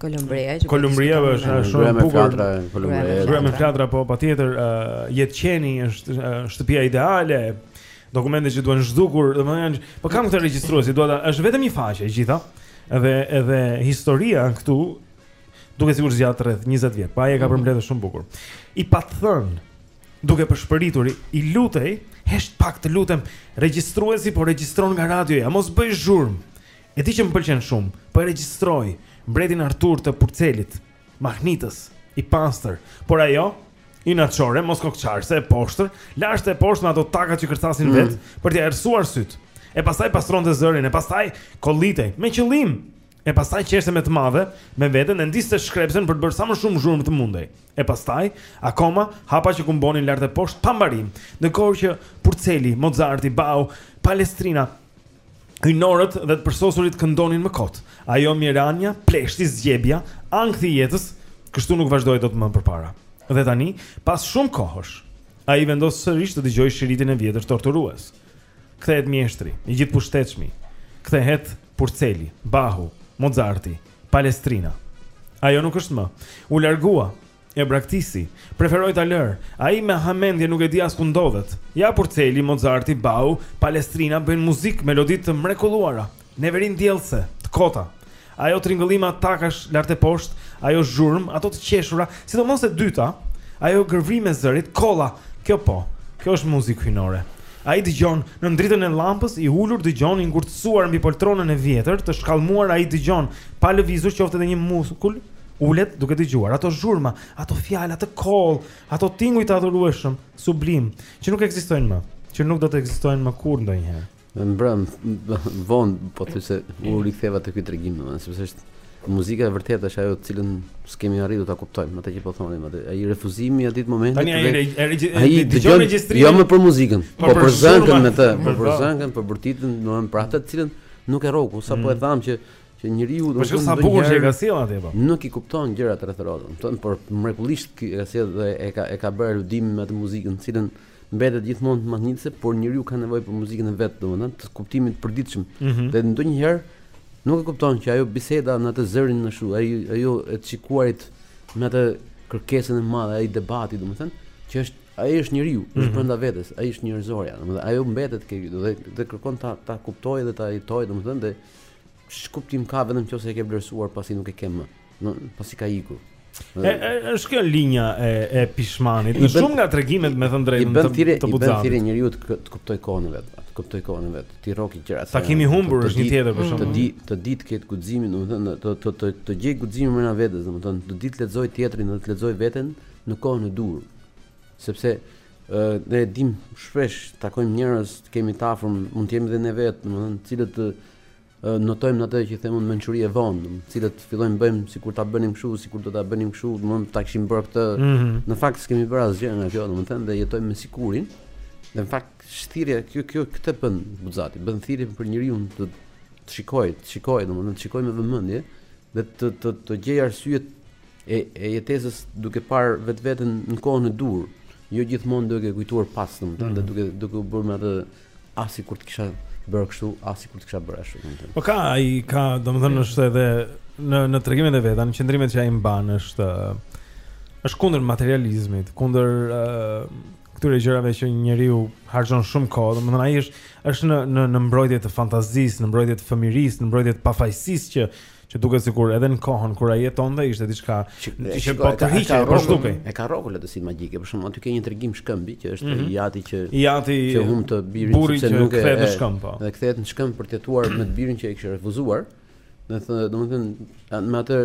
Kolumbria, që Kolumbria është shumë e bukur. Kolumbria me flatra po patjetër, uh, jetë qeni është shtëpia ideale. Dokumente që duhen zhdukur, domethënë, po kam këtë regjistruesi, dua ta, është vetëm një faqe e gjitha. Edhe edhe historia këtu duket sikur zgjat rreth 20 vjet. Po ai e ka mhm. përmbledhur shumë bukur. I pat thën duke përshpëritur i lutej, hesht pak të lutem, regjistruesi po regjistron nga radioja, mos bëj zhurmë. E di që më pëlqen shumë, po e regjistroj mbretin Artur të Purcelit. Mahnitës, i pastër, por ajo inatçore, moskokëçarëse e poshtër, lart e poshtë me ato taka që kërcasin mm. vetë, për t'i errësuar sytë. E pastaj pastronte zërin, e pastaj kollitej, me qëllim. E pastaj qeshte me të madhe, me veten e ndizte shkrepsen për të bërë sa më shumë zhurmë të mundej. E pastaj, akoma, hapa që kumbonin lart e poshtë pa mbarim, ndërkohë që Purceli, Mozarti, Bahu, Palestrina, Hyjnorët dhe të përsosurit këndonin më kot. Ajo miranja, pleshti, zgjebja, ankthi i jetës, kështu nuk vazhdoi dot më përpara. Dhe tani, pas shumë kohësh, ai vendos sërisht të dëgjojë shiritin e vjetër torturues. Kthehet mjeshtri, i gjithëpushtetshmi. Kthehet Purceli, Bahu, Mozarti, Palestrina. Ajo nuk është më. U largua, E braktisi. Preferoi ta lërë. Ai me hamendje nuk e di as ku ndodhet. Ja Purceli, Mozarti, Bahu, Palestrina bëjnë muzikë, melodi të mrekulluara, neverindjellëse, të kota. Ajo tringëllimë takash lart e poshtë, ajo zhurmë, ato të qeshura, sidomos e dyta, ajo gërvimë e zërit, kolla, kjo po, kjo është muzikë hyjnore. Ai dëgjon, nën dritën e llambës, i ulur dëgjon, i ngurtësuar mbi poltronën e vjetër, të shkalluar ai dëgjon, pa lëvizur qoftë edhe një muskul, Ulet duke dëgjuar ato zhurma, ato fjalë, atë kollë, ato tinguj të adhurueshëm, sublim, që nuk ekzistojnë më, që nuk do të ekzistojnë më kurrë ndonjëherë. Mbrëmë vonë, po pse u riktheva te ky tregim, domethënë, sepse është muzika e vërtetë është ajo të cilën s'kemi arritur ta kuptojmë, atë që po thonim atë. Ai refuzimi atë ditë momentin. Tani ai ai dëgjon regjistrimin. Jo më për muzikën, po për zënkën me të, po për zënkën, për bërtitën, domethënë për atë të cilën nuk e rroku, sapo e mm. dhamë që Që njeriu do të thonë sa bukur që e ka sjellë atë po. Nuk i kupton gjërat rreth e rrotull. Domethënë por mrekullisht ky e ka sjellë dhe e ka e ka bërë aludim me atë muzikën, cilën mbetem gjithmonë e mahnitur, por njeriu ka nevojë për muzikën e vet, domethënë, të kuptimit të përditshëm. Mm -hmm. Dhe ndonjëherë nuk e kupton që ajo biseda në atë zërin në shu, ajo ajo e shikuarit me atë kërkesën e madhe, ai debati, domethënë, që është ai është njeriu, është mm -hmm. brenda vetes, ai është njerëzorja, domethënë, ajo mbetet kjo dhe dhe kërkon ta ta kuptojë dhe ta jetojë, domethënë, dhe, dhe S'kuptim ka vetëm kjo se e ke vlerësuar pasi nuk e ke më, në, pasi ka ikur. Është kjo linja e e pishmanit. Në shumë nga tregimet me thënë të drejtën të thire, të Buxatit. I bën thirrje njeriut, të kuptojë kohën e vet, të kuptojë kohën e vet, t'i rrokë gjërat. Ta kemi humbur është një tjetër për shkak të dijë të dijë të ketë guximin, domethënë të të të të gjejë guximin brenda vetes, domethënë të dijë të lexojë tjetrin dhe të lexojë veten në kohën e duhur. Sepse Ne e dimë shpesh, takojmë njerëz, kemi të afërm, mund të jemi dhe ne vetë, domethënë, të cilët notojmë në atë që them unë mençuri e vonë, të cilët fillojmë bëjmë sikur ta bënim kështu, sikur do ta bënim kështu, domethënë ta kishim bërë këtë. Mm -hmm. Në fakt s'kemi bërë asgjë nga kjo, domethënë dhe jetojmë me sikurin. Dhe në fakt thirrja kjo kjo këtë bën Buzati, bën thirrje për njeriu të të shikojë, të shikojë, domethënë të shikojë me vëmendje dhe të të të gjejë arsyet e e jetesës duke parë vetveten në kohën e duhur, jo gjithmonë duke kujtuar pas, domethënë mm. duke duke u bërë me atë ah sikur të kisha bërë kështu, ah sikur të kisha bërë ashtu, domethënë. Po ka ai ka, domethënë është edhe në në tregimet e veta, në qëndrimet që ai mban është është kundër materializmit, kundër uh, këtyre gjërave që njeriu harxhon shumë kohë, domethënë ai është është në në në mbrojtje të fantazisë, në mbrojtje të fëmijërisë, në mbrojtje të pafajësisë që që duket sikur edhe në kohën kur ai jetonte ishte diçka që po hiqej, po zhdukej. E ka rrokë lëdësinë magjike, për shkakun aty ka një tregim shkëmbi që është mm -hmm. i ati që i ati që humb të birin buri sepse nuk e në shkëmb, po. Dhe kthehet në shkëmb për të jetuar me të birin që e kishte refuzuar. Do të thonë, domethënë me atë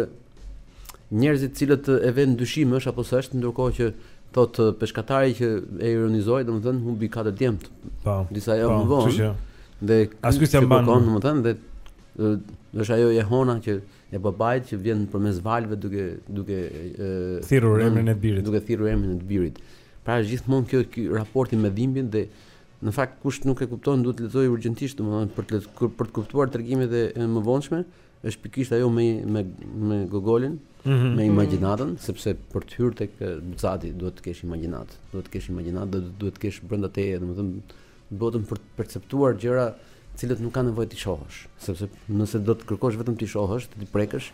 njerëzit të cilët e vënë në dyshim është apo s'është, ndërkohë që thotë peshkatari që e ironizoi, domethënë humbi katër djemtë. Po. Disa javë po, më vonë. Dhe askush s'e mban, domethënë, dhe Është ajo jehona që e babait që vjen përmes valëve duke duke thirrur emrin e birit. Duke thirrur emrin e birit. Pra është gjithmonë kjo ky raporti me dhimbjen dhe në fakt kush nuk e kupton duhet të lexojë urgjentisht, domethënë për të për të kuptuar tregimet e, e më vonshme, është pikërisht ajo me me me Gogolin, mm -hmm. me imagjinatën, sepse për të hyrë tek Buzati duhet të kesh imagjinatë, duhet të kesh imagjinatë dhe duhet të kesh brenda teje, domethënë Botën për të perceptuar gjëra të cilët nuk ka nevojë t'i shohësh, sepse nëse do të kërkosh vetëm t'i shohësh, t'i prekësh,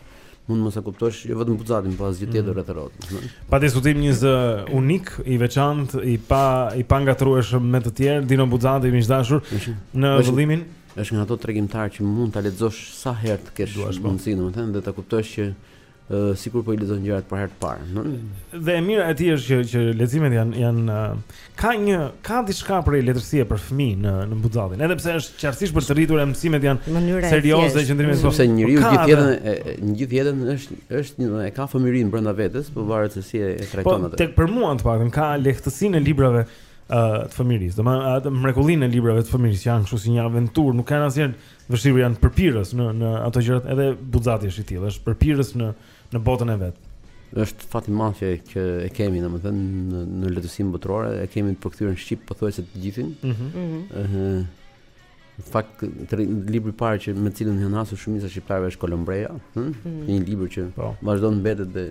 mund mos e kuptosh jo vetëm Buzatin, por asgjë tjetër mm. rreth e rrotull. Pa diskutim një zë unik, i veçantë, i pa i pa ngatërrueshëm me të tjerë, Dino Buzati i dashur në vëllimin. Është nga ato tregimtarë që mund ta lexosh sa herë të kesh po. mundësi, domethënë, dhe ta kuptosh që sikur po i lexon gjërat për herë të parë. Hm? Dhe e mira e tij është që që leximet janë janë ka një ka diçka prej letërsie për fëmijë në në Buzatin. Edhe pse është qartësisht për të rritur e mësimet janë serioze dhe qëndrimi është sepse njeriu po gjithë jetën e një gjithë jetën është është një e ka fëmijërinë brenda vetes, po varet se si e trajton po, atë. Po tek për mua të paktën ka lehtësinë e librave të fëmijërisë. Domethënë atë mrekullinë e librave të fëmijërisë janë kështu si një aventurë, nuk kanë asnjë vështirësi janë përpirëse në në ato gjërat edhe Buzati është i tillë, është përpirës në në botën e vet. Është fat i madh që, që e kemi domethënë në, në letërsinë botërore, e kemi të përkthyer në shqip pothuajse të gjithin. Ëh. Mm -hmm. uh, në fakt libri i parë që me të cilin janë hasur shumica e shqiptarëve është Kolombreja, ëh, mm -hmm. një libër që po. vazhdon të mbetet dhe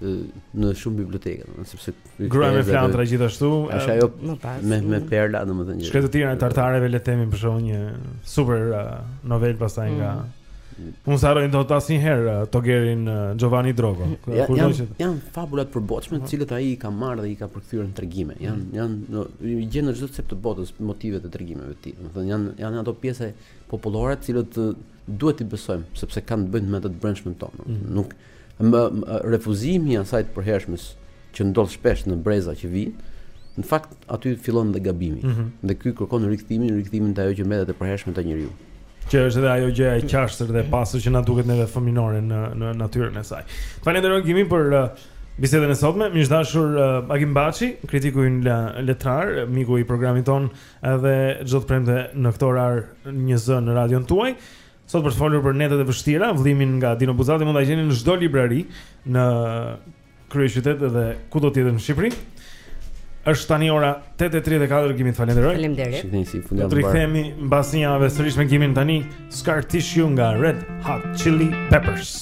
në shumë biblioteka, domethënë sepse gruaja me flatra gjithashtu është ajo më pas me me perla domethënë. Shkretëtira e tartarëve le të themi për shembull një super uh, novel pastaj nga mm. Unë s'e harroj dot asnjëherë uh, togerin uh, Giovanni Drogo ja, Janë që... janë fabulat e përbotshme mm. të cilat ai i ka marrë dhe i ka përkthyer në tregime Janë mm. janë, i gjen në çdo cep të botës motivet e tregimeve të tij Janë janë ato pjesë popullore të cilat uh, duhet t'i besojmë Sepse kanë të bëjnë me të brendshmen tonë mm. Nuk, Refuzimi i asaj të përhershmes që ndodh shpesh në breza që vijnë, në fakt aty fillon dhe gabimi. Mm -hmm. Dhe ky kërkon rikthimin, rikthimin tek ajo që mbetet e përhershme te njeriu. Që është edhe ajo gjëja e qashtër dhe e pastër që na duket neve fëmijërore në në natyrën e saj. Faleminderit Gimi për uh, bisedën e sotme. Miq të dashur uh, Agim Baçi, kritiku letrar, miku i programit tonë, edhe çdo të premte në këtë orar një zë në radion tuaj. Sot për të folur për Netët e vështira, vëllimin nga Dino Buzzati mund ta gjeni në çdo librari në kryeqytet dhe ku do të jetë në Shqipëri. Është tani ora 8:34, Gimi të falenderoj. Faleminderit. Shihemi, fundjavë. Do të rikthehemi mbas një javë sërish me Gimin tani Scar Tissue nga Red Hot Chili Peppers.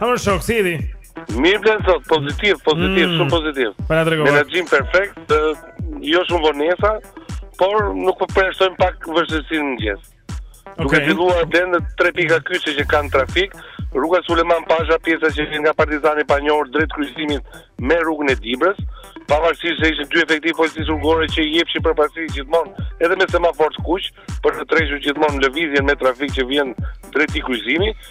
Hamër shok, si jeti? Mirë Blend sot, pozitiv, pozitiv, mm. shumë pozitiv. Për e tregova. Menaxhim perfekt, jo shumë vonesa, por nuk përjashtojmë pak vështirësi në mëngjes. Okay. Duke filluar Blend me tre pika kyçe që kanë trafik, rruga Sulejman Pasha pjesa që vjen nga Partizani i Panjohur drejt kryqëzimit me rrugën e Dibrës, pavarësisht se ishin dy efektivë të policisë rrugore që i jepshin përparësi gjithmonë edhe me semafor të kuq për tërhequr gjithmonë lëvizjen me trafik që vjen drejt kryqëzimit.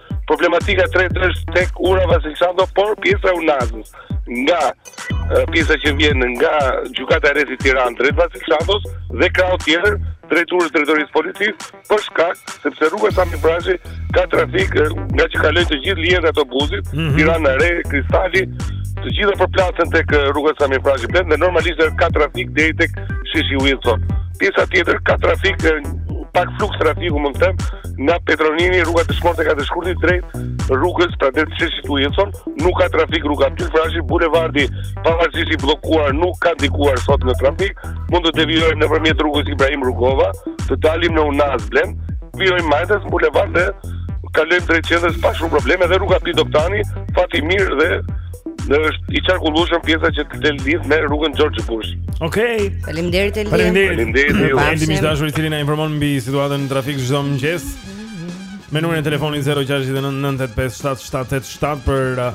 problematika e tretë është tek ura Vasil Shanto, por pjesa e Unazës nga pjesa që vjen nga gjykata e rrethit Tiranë drejt Vasil Shantos dhe krahu tjetër drejt urës drejtorisë së policisë për shkak sepse rruga Sami Frashëri ka trafik ngaqë kalojnë të gjitha linjat e autobusit mm -hmm. Tirana e Re, Kristali, të gjitha përplasen tek rruga Sami Frashëri Blend dhe normalisht ka trafik deri tek Sheshi Wilson. Pjesa tjetër ka trafik pak fluks trafiku mund të them nga Petro Nini rruga Dëshmorët e Katër Shkurtit drejt rrugës pra drejt sheshit Wilson, nuk ka trafik rruga Abdyl Frashëri, bulevardi pavarësisht i bllokuar, nuk ka ndikuar sot në trafik, mund të devijojmë nëpërmjet rrugës Ibrahim Rugova, të dalim në Unazë Blend, vijojmë majtas bulevard dhe kalojmë drejt qendrës pa shumë probleme dhe rruga Abdi Toptani, fat i mirë dhe Dhe është i qarkullueshëm pjesa që të lidh me rrugën George Bush. Okej. Okay. Faleminderit Eldi. Faleminderit. Faleminderit. Faleminderit. Miq të dashur i cili na informon mbi situatën në trafik çdo mëngjes. Me numrin e telefonit 0699857787 për uh,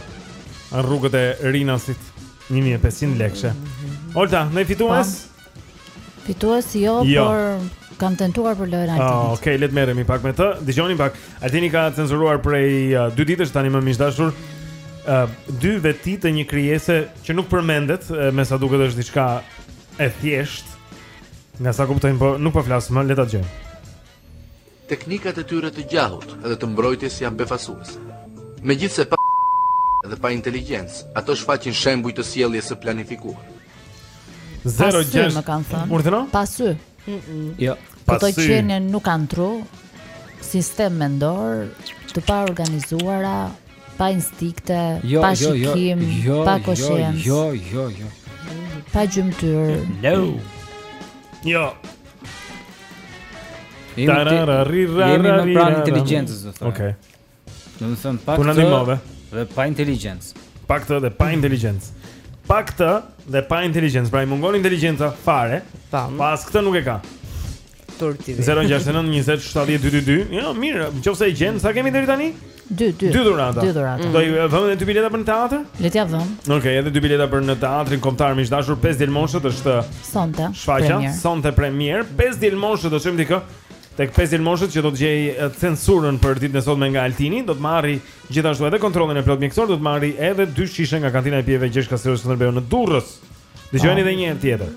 rrugët e Rinasit 1500 lekëshe. Olta, ne fituam. Fitues jo, jo. por kam tentuar për lojën e Altinit. Ah, okay, le të merremi pak me të. Dëgjoni pak. Altini ka censuruar prej uh, dy ditësh tani më miq të dashur. Uh, dy veti të një krijese që nuk përmendet, uh, me sa duket është diçka e thjeshtë. Nga sa kuptojmë, po nuk po flas më, le ta dgjojmë. Teknikat e tyre të gjahut edhe të mbrojtjes janë befasuese. Megjithëse pa dhe pa inteligjencë, ato shfaqin shembuj të sjelljes së planifikuar. 06 më kanë thënë. Urdhëro? Pa sy. Jo. Pa sy. Ato qenë nuk kanë tru. Sistem mendor të pa organizuara, pa instinkte, jo, pa jo, jo, shikim, jo, jo, pa koshiencë. Jo, jo, jo, jo. Pa gjymtyrë. No. Jo. Jemi pranë inteligjencës, do thonë. Okej. Do të thotë pak të ndihmova dhe pa inteligjencë. Pa këtë dhe pa inteligjencë. Pa këtë dhe pa inteligjencë. Pra i mungon inteligjenca fare. Tam. Po as këtë nuk e ka. Turti. 069 20 70 222. Jo, mirë, nëse e gjen, sa kemi deri tani? Dy, dy. Dy dhurata. Dy dhurata. Do i vëmë edhe dy bileta për në teatër? Le t'ia vëmë. Okej, okay, edhe dy bileta për në teatrin kombëtar miq të dashur, pesë djelmoshat është sonte. Shfaqja sonte premierë, pesë djelmoshat do të çojmë dikë. Tek pesë djelmoshat që do të gjejë censurën për ditën e sotme nga Altini, do të marrë gjithashtu edhe kontrollin e plotë mjekësor, do të marrë edhe dy shishe nga kantina e pijeve Gjergj Kastrioti Skënderbeu në Durrës. Dëgjojeni edhe një herë tjetër.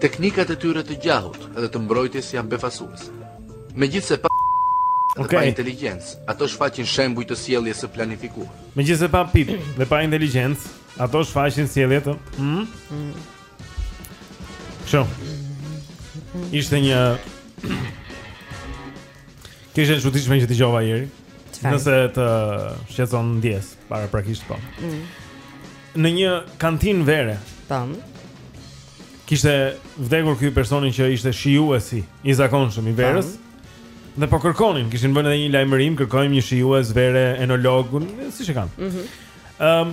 Teknikat e tyre të gjahut edhe të mbrojtjes janë befasuese. Megjithëse pa dhe pa inteligjencë, ato shfaqin shembuj të sjelljes së planifikuar. Megjithëse pa pip dhe pa inteligjencë, ato shfaqin sjellje të. Mhm. Mm Shumë. Ishte një Kjo është e çuditshme që dëgjova dje. Nëse të shqetëson ndjes, para prakisht po. Mm. Në një kantinë vere. Tam. Kishte vdekur ky personi që ishte shijuesi i zakonshëm i verës. Dhe po kërkonin, kishin vënë edhe një lajmërim, kërkojmë një shijues vere enolog, siç e kanë. Mhm. Ëm, um,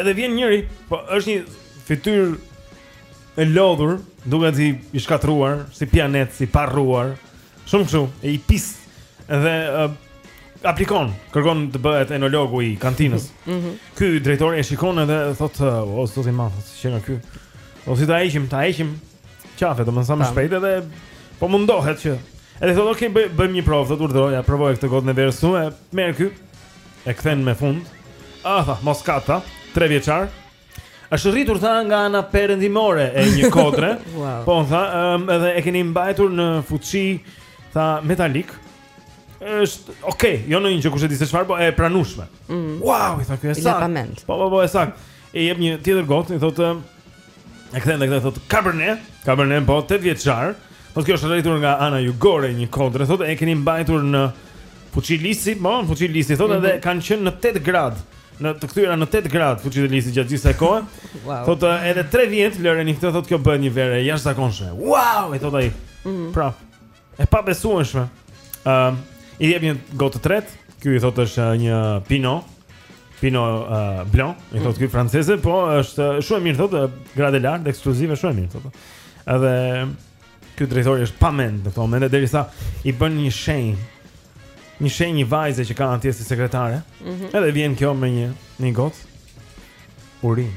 edhe vjen njëri, po është një fytyrë e lodhur, duket si i shkatërruar, si pijanec, si i parruar, Shumë kështu, i pis. Dhe uh, aplikon, kërkon të bëhet enologu i kantinës. Mhm. Mm ky drejtori e shikon edhe thotë, "O Zot i madh, që nga ky." O si ta heqim, ta heqim qafe, domethënë sa më shpejt edhe po mundohet që. Edhe thot, "Ok, bëj, bëjmë një provë, thotë urdhëro ja, provoje këtë gotën e verës këtu e merr ky." E kthen me fund. Aha, moskata, 3 vjeçar. Është rritur tha nga ana perëndimore e një kodre. wow. Po tha, um, edhe e keni mbajtur në fuçi tha metalike. Është okay, jo në një gjë kush e di se çfarë, po e pranueshme. Mm. Wow, i tha ky është saktë. Po po po, është saktë. E jep një tjetër gotë, i thotë e kthen dhe këtë thotë Cabernet, Cabernet po 8 vjeçar. Po kjo është rritur nga ana jugore e një kodre, thotë e keni mbajtur në fuçi lisi, po në fuçi lisi thotë mm -hmm. edhe kanë qenë në 8 gradë të kthyera në 8 gradë fuçitë e lisit gjatë gjithë kësaj kohe. Wow. Thotë edhe 3 vjet lëreni këtë thotë kjo bëhet një verë e jashtëzakonshme. Wow, i thotë ai. Mm -hmm. Pra, e pabesueshme. Ëm, ehm, um, i jep një gotë të tretë. Ky i thotë është një pinot. Pinot uh, blanc, i thotë ky franceze, po është shumë mirë thotë, gradë e lartë, ekskluzive shumë mirë thotë. Edhe Ky drejtori është pa mend në këtë moment, derisa i bën një shenjë. Një shenjë një vajze që ka atje si sekretare. Mm -hmm. Edhe vjen kjo me një një gotë. Urinë.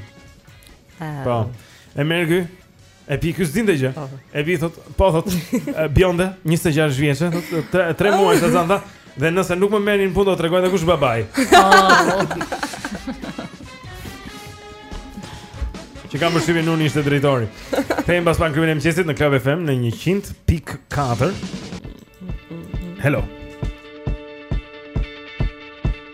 Ah. Po. E merr ky. E pi ky s'dinte gjë. Po. E pi thot, po thot, bjonde, 26 vjeçe, thot, 3 muaj shtatzënë tha. Dhe nëse nuk më merrni në punë do të tregoj edhe kush është babai. Që kam përshtypjen mund të ishte drejtori. Kthehemi pas pak në klubin e mëngjesit në Club FM në 100.4. Hello.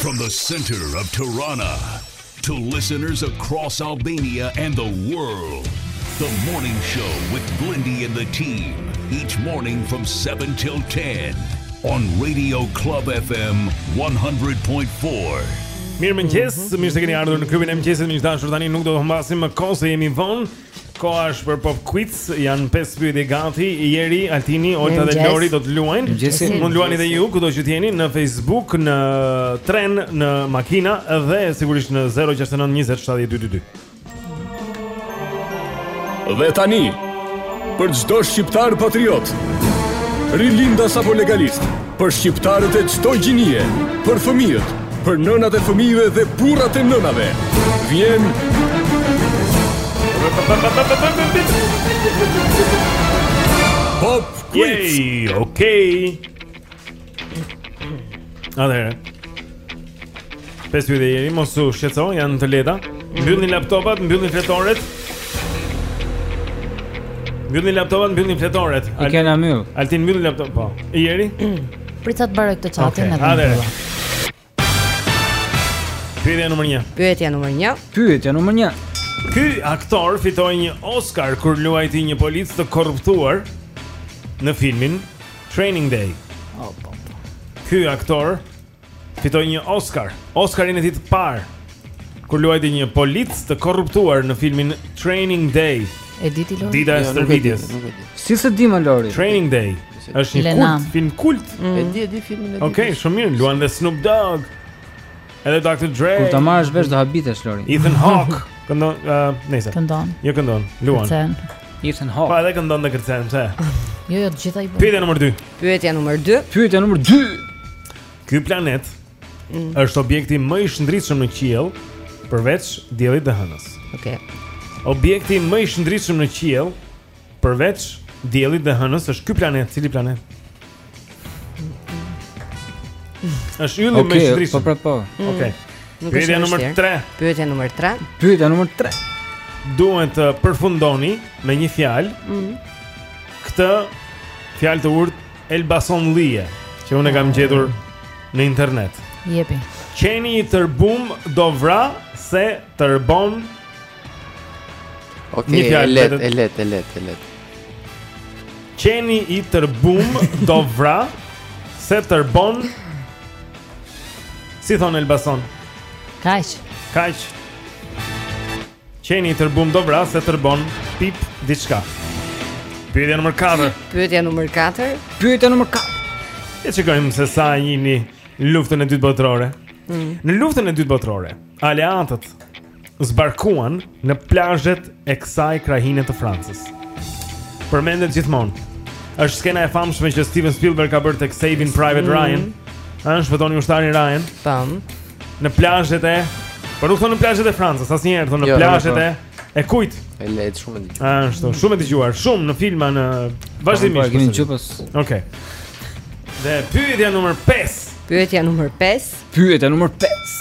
From the center of Tirana to listeners across Albania and the world. The morning show with Blendi and the team each morning from 7 till 10 on Radio Club FM 100.4. Mirëmëngjes, mirë se keni ardhur në klubin e mëngjesit. Miq të dashur, tani nuk do të humbasim më kohë se jemi vonë. Koha është për pop quiz, janë 5 pyetje gati. Jeri, Altini, Olta dhe Lori do të luajnë. Mund luani edhe ju kudo që të jeni në Facebook, në tren, në makina dhe sigurisht në 069 20 70 222. Dhe tani, për çdo shqiptar patriot, rilindas apo legalist, Për shqiptarët e çdo gjinie, për fëmijët, për nënat e fëmijëve dhe burrat e nënave. Vjen Pop Quiz. Okej. Okay. Atëherë. Pesë pyetje Jeri, mos u shqetëso, janë të lehta. Mbyllni laptopat, mbyllni fletoret. Mbyllni laptopat, mbyllni fletoret. I kena mbyll. Altin mbyllni laptop, po. Jeri? Prit sa të mbaroj këtë çatin okay. Atëherë. Pyetja numër 1. Pyetja numër 1. Pyetja numër 1. Ky aktor fitoi një Oscar kur luajti një polic të korruptuar në filmin Training Day. Oh, po, po. Ky aktor fitoi një Oscar, Oscarin e tij të parë, kur luajti një polic të korruptuar në filmin Training Day. E di Lori? Dita e jo, stërvitjes. Si s'e di moj Lori? Training Day. Është një kult, film kult. Mm. E di, e di filmin e di. Okej, okay, shumë mirë, luan dhe Snoop Dogg. Edhe Dr. Dre. Kur ta marrësh vesh do habitesh Lori. Ethan Hawke. Këndon, uh, nëse. Këndon. Jo këndon, luan. Ethan Hawke. Po edhe këndon dhe kërcen, pse? Jo, jo, të gjitha i bën. Pyetja numër 2. Pyetja numër 2. Pyetja numër 2. Ky planet mm. është objekti më i shndritshëm në qiell përveç diellit dhe hënës. Okej. Okay. Objekti më i shndritshëm në qiell përveç diellit dhe hënës është ky planet, cili planet? Është ylli okay, më i shndritshëm. Po, po, po. Mm. Okej. Okay. Pyetja numër 3. Pyetja numër 3. Pyetja numër 3. Duhet të përfundoni me një fjalë. Mhm. Këtë fjalë të urtë elbasanlie, që unë e kam gjetur në internet. Jepi. Qeni i tërbum do vra se tërbon Ok, e lehtë, e lehtë, e lehtë, e lehtë Qeni i tërbum do vra Se tërbon Si thonë Elbasan Kaq Kaq Qeni i tërbum do vra Se tërbon pip diçka Pyetja numër 4 Pyetja numër 4 Pyetja numër 4 E shikojmë se sa e dini luftën e dytë botërore mm. Në luftën e dytë botërore Aleatët zbarkuan në plazhet e kësaj krahine të Francës. Përmendet gjithmonë. Është skena e famshme që Steven Spielberg ka bërë tek Saving Private mm. Ryan. Ëh, shpëtoni ushtarin Ryan. Tam. Në plazhet e Por nuk thonë në plazhet e Francës, asnjëherë thonë në jo, plazhet e e kujt? E lehtë shumë e dëgjuar. Ëh, ashtu, shumë e dëgjuar, shumë në filma vazhdimisht. Po, kemi çupas. Okej. Dhe pyetja numër 5. Pyetja numër 5. Pyetja numër 5.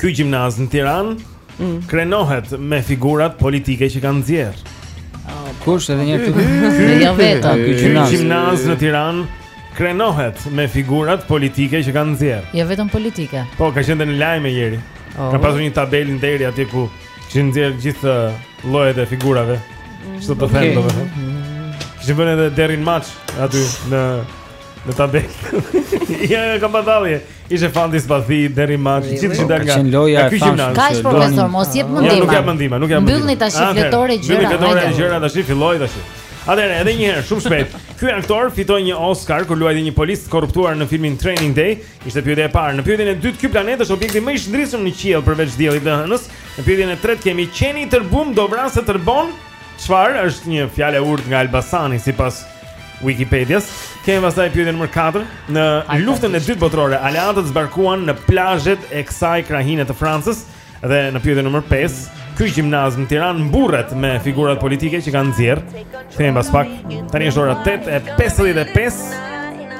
Ky gjimnaz në Tiranë mm. krenohet me figurat politike që kanë nxjerr. Oh, kush edhe një këtu? Ky jo vetëm ky gjimnaz. Ky gjimnaz në Tiranë krenohet me figurat politike që kanë nxjerr. Jo vetëm politike. Po, ka qenë në lajme i ziri. Oh. Ka pasur një tabelë nderi aty ku kishte nxjerrë gjithë uh, llojet e figurave. Mm. Çfarë do të thotë domethënë? Kishte vënë edhe derrin maç aty në në tabelë. Ja, ka batalje. Ishte fanti spathi derri maç gjithë gjithë nga. Ky loja e fashë. Ke profesor, mos jep më ndihmë. Nuk jap më ndihmë, nuk jap më ndihmë. Mbyllni tash fletore gjëra. Mbyllni fletore gjëra tash, filloi tash. Atëherë, edhe një herë, shumë shpejt. Ky aktor fitoi një Oscar kur luajti një polic të korruptuar në filmin Training Day. Ishte pyetja e parë. Në pyetjen e dytë, ky planet është objekti më i shndritshëm në qiell përveç diellit dhe hënës. Në pyetjen e tretë kemi qeni i tërbum do vra se tërbon. Çfarë është një fjalë e urtë nga Elbasani sipas Wikipedias? Kemi pastaj pyetjen numër 4. Në luftën e dytë botërore, aleatët zbarkuan në plazhet e kësaj krahine të Francës dhe në pyetjen numër 5, ky gjimnaz në Tiranë mburret me figurat politike që kanë nxjerr. Kthehemi pas pak. Tani është ora 8:55.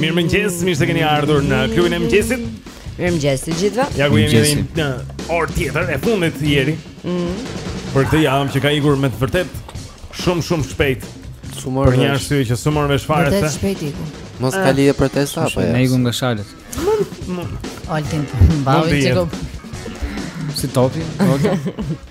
Mirëmëngjes, mirë se keni ardhur në klubin e mëngjesit Mirëmëngjes të gjithëve Ja ku jemi dhe një orë tjetër e fundit Tieri mm. Për këtë javë që ka ikur me të vërtet Shumë shumë shpejt S'u mor Për një arsye që s'u mor vesh fare Vërtet se... shpejt iku Mos ka lidhje protesta apo jo? Ne iku nga shalët Mund Mund Altin Mund të jetë Si topi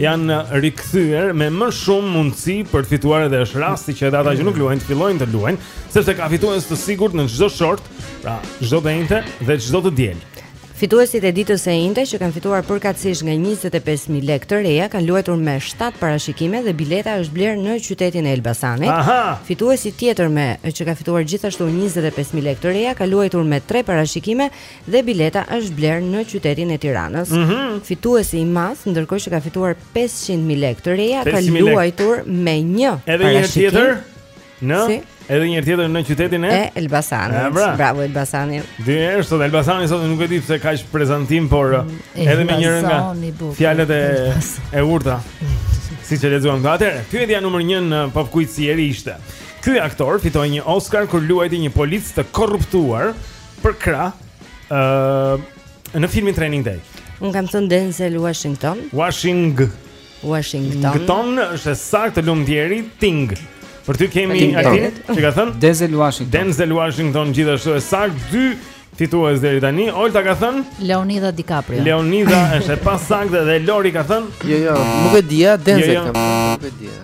janë rikthyer me më shumë mundësi për të fituar edhe është rasti që edhe ata që nuk luajnë të fillojnë të luajnë, sepse ka fitues të sigurt në çdo short, pra çdo të enjte dhe çdo të diel. Fituesit e ditës së enjte që kanë fituar përkatësisht nga 25000 lekë të reja kanë luajtur me 7 parashikime dhe bileta është blerë në qytetin e Elbasanit. Aha! Fituesi tjetër me që ka fituar gjithashtu 25000 lekë të reja ka luajtur me 3 parashikime dhe bileta është blerë në qytetin e Tiranës. Mm -hmm. Fituesi i madh, ndërkohë që ka fituar 500.000 lekë të reja, ka luajtur me një Edhe një tjetër? Në? Si? Edhe një tjetër në qytetin e? E Elbasanit. E, bra. Bravo Elbasanit. Dhe e është, Elbasanit sot nuk e di pse kaq prezantim, por e, eh, edhe me njërën nga fjalët e, e urta. Siç e lexuam. Atëherë, pyetja numër një në eh, pop quiz Tieri ishte. Ky aktor fitoi një Oscar kur luajti një polic të korruptuar, përkrah ë uh, në filmin Training Day. Un kam thënë Denzel Washington. Washington. Washington. Washington është saktë lumtë Tieri. Ting. Për ty kemi Altin, që ka thënë? Denzel Washington. Denzel Washington gjithashtu është saktë dy fitues deri tani. Olta ka thënë? Leonida DiCaprio. Leonida është e pasaktë dhe Lori ka thënë? Jo, jo, nuk e dija, Denzel jo, jo. kam. Nuk e dija.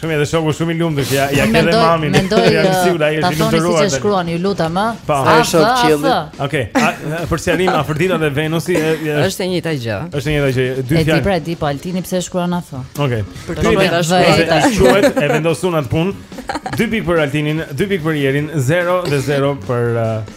Shumë edhe shoku shumë i lumtur që ja ja ke dhe mamin. Mendoj ja nisi ulaj është i lumturuar. Tashi shkruani, ju lutem, ha. Po, ai është shoku qielli. Okej. Për sjellim Afërdita dhe Venusi është është e njëjta gjë. Është e njëjta gjë. Dy fjalë. E di pra di po Altini pse shkruan atë. Okej. Për të vetë ashtu. Ai shkruaj e vendosun atë punë. Dy pikë për Altinin, dy pikë për Tierin, 0 dhe 0 për uh,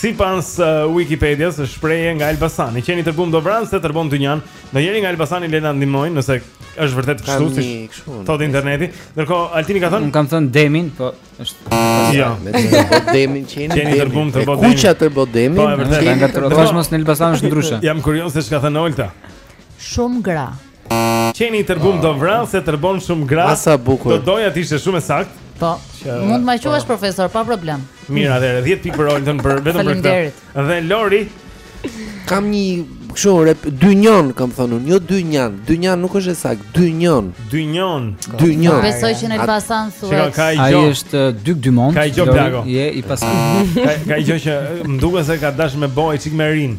Sipas Wikipedias është shprehje nga Elbasani. Qeni tërbum do vranë se tërbon dynjan. Ndonjëri nga Elbasani le të na ndihmojnë nëse është vërtet kështu si thot interneti. Ndërkohë Altini ka thënë, "Un kam thënë Demin, po është jo, me Demin qeni. Qeni tërbum të bë Demin. Kuça të bë Demin. Po është vërtet nga tërbosh mos në Elbasan është ndryshe. Jam kurioz se ç'ka thënë Olta. Shumë gra. Qeni i tërbum do vrarë se tërbon shumë gra. Sa bukur. Do doja të ishte shumë e saktë. Po. Mund të më quash po. profesor pa problem. Mirë, atëherë 10 pikë për Olden për vetëm për këtë. Dhe Lori kam një kështu rep dynjon kam thënë unë, jo dynjan. Dynjan nuk është e saktë, dynjon. Dynjon. Dynjon. Besoj që në Elbasan thuhet. Ai është uh, Dyk Dymon. Ka gjë blago. Je i pasun. Ka gjë që më duket se ka dashur me boj çik me rim.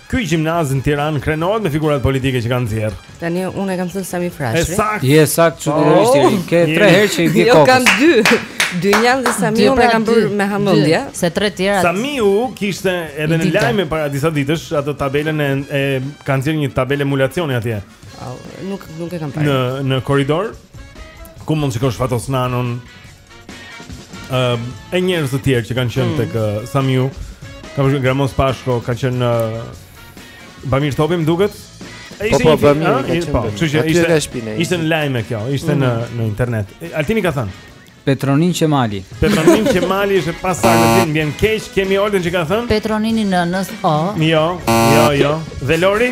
Ky gjimnaz në Tiranë krenohet me figurat politike që kanë nxjerr. Tani unë e kam thënë Sami Frashëri. E saktë. Je sakt çuditërisht. Oh, ke tre herë që i di kokës. Jo kam dy. Dy njerëz dhe Sami unë e pra kam bërë me hamendje. Se tre të tjerat. Samiu kishte edhe në lajme para disa ditësh atë tabelën e, e kanë nxjerr një tabelë emulacioni atje. Nuk nuk e kam parë. Në në korridor ku mund të shikosh Fatos Nanon, Ëm um, e njerëz të tjerë që kanë qenë mm. tek uh, Samiu. Ka qenë Gramos Pashko, ka qenë uh, Bamir Topi më duket. Ai po, ishte po, Bamir, ah, ka qenë. Po, kështu që ishte ishte në lajme kjo, ishte mm. në në internet. Altini ka thënë Petro Nini, Qemali. Petro Nini, Qemali është e pasaktë Tin më vjen keq, kemi Olden që ka thënë? Petro Nini nënës O. Jo, jo, jo. Dhe Lori?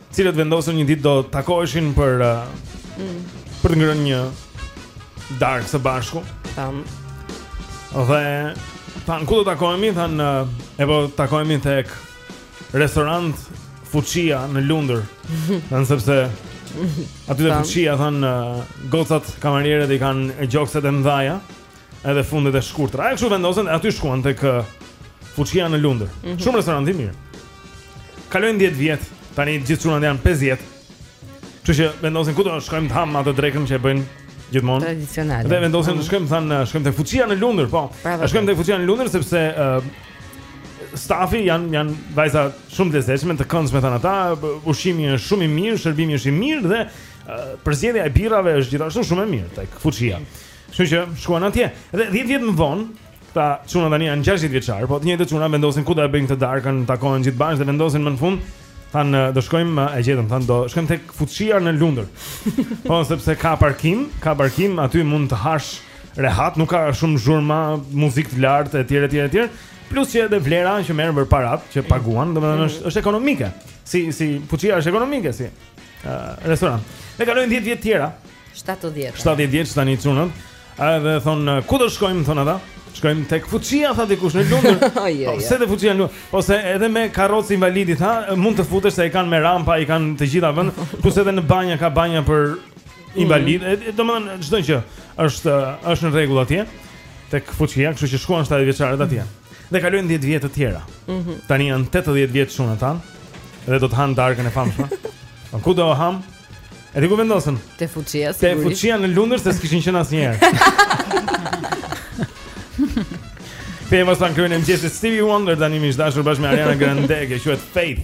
Cilët vendosën një ditë do takoheshin për uh, mm. për të ngrënë një darkë së bashku. Tam. Dhe thanë ku do takohemi? Thanë uh, epo takohemi tek restorant Fuçia në Lundër. Thanë sepse aty te Fuçia thanë uh, gocat kamarieret i kanë gjokset e mdhaja. edhe fundet e shkurtra. Eh kështu vendosën dhe aty shkuan tek uh, fuçia në Lundër. Mm -hmm. Shumë restorant i mirë. Kalojnë 10 vjet, tani gjithë çunat janë 50. Kështu që vendosen ku do shkojmë të hamë atë drekën që e bëjmë gjithmonë. Tradicionale. Dhe vendosen të mhm. shkojmë thanë uh, shkojmë tek fuçia në Lundër, po. Bravo. Shkojmë tek fuçia në Lundër sepse uh, stafi janë janë vajza shumë të lezetshme, të këndshme thanë ata, ushqimi është shumë i mirë, shërbimi është i mirë dhe uh, përzgjedhja e birrave është gjithashtu shumë e mirë tek fuçia. Mm -hmm. Kështu që shkuan atje. Dhe 10 vjet më vonë, këta çunat tani janë 60 vjeçar, po të njëjtët çuna vendosin ku do e bëjnë këtë darkën, takohen gjithë bashkë dhe vendosin më në fund Thanë do shkojmë e gjetëm, thanë do shkojmë tek fuçia në Lundër. Po sepse ka parkim, ka parkim aty mund të hash rehat, nuk ka shumë zhurma, muzikë të lartë etj etj etj. Plus që edhe vlera që merr për parat që paguan, domethënë është është ekonomike. Si si fuçia është ekonomike si uh, restorant. Dhe kalojnë 10 vjet të tjera. 70. 70 vjeç tani çunat. Edhe thon ku do shkojmë thon ata? Shkojmë tek fuçia tha dikush në Lundër. Po, jo, jo. Pse te fuçia nuk? Po se edhe me karrocë invalidi tha, mund të futesh se i kanë me rampa, i kanë të gjitha vend, plus edhe në banjë ka banja për mm. invalidë. Mm. Domethënë çdo gjë është është në rregull atje. Tek fuçia, kështu që shkuan 70 vjeçarët atje. Mm dhe kalojnë 10 vjet të tjera. Mm -hmm. Tani janë 80 vjeç çunat tanë dhe do të hanë darkën e famshme. Po ku do hamë? E di ku vendosën? Te fuqia, sigurisht. Te fuqia në Londër se s'kishin qenë asnjëherë. Kthehemi pas tani. Klubi i mëngjesit Stevie Wonder tani miq të dashur bashkë me Ariana Grande, që quhet Faith.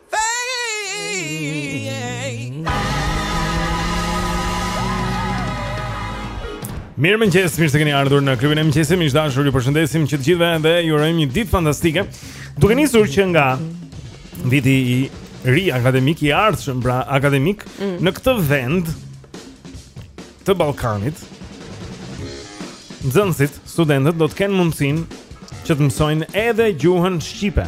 Mirëmëngjes, mirë se keni ardhur në klubin e mëngjesit, miq të dashur ju përshëndesim që të gjithëve dhe ju urojmë një ditë fantastike Duke nisur që nga viti i ri akademik, i ardhshëm pra akademik mm. Në këtë vend të Ballkanit nxënësit, studentët do të kenë mundësinë që të mësojnë edhe gjuhën shqipe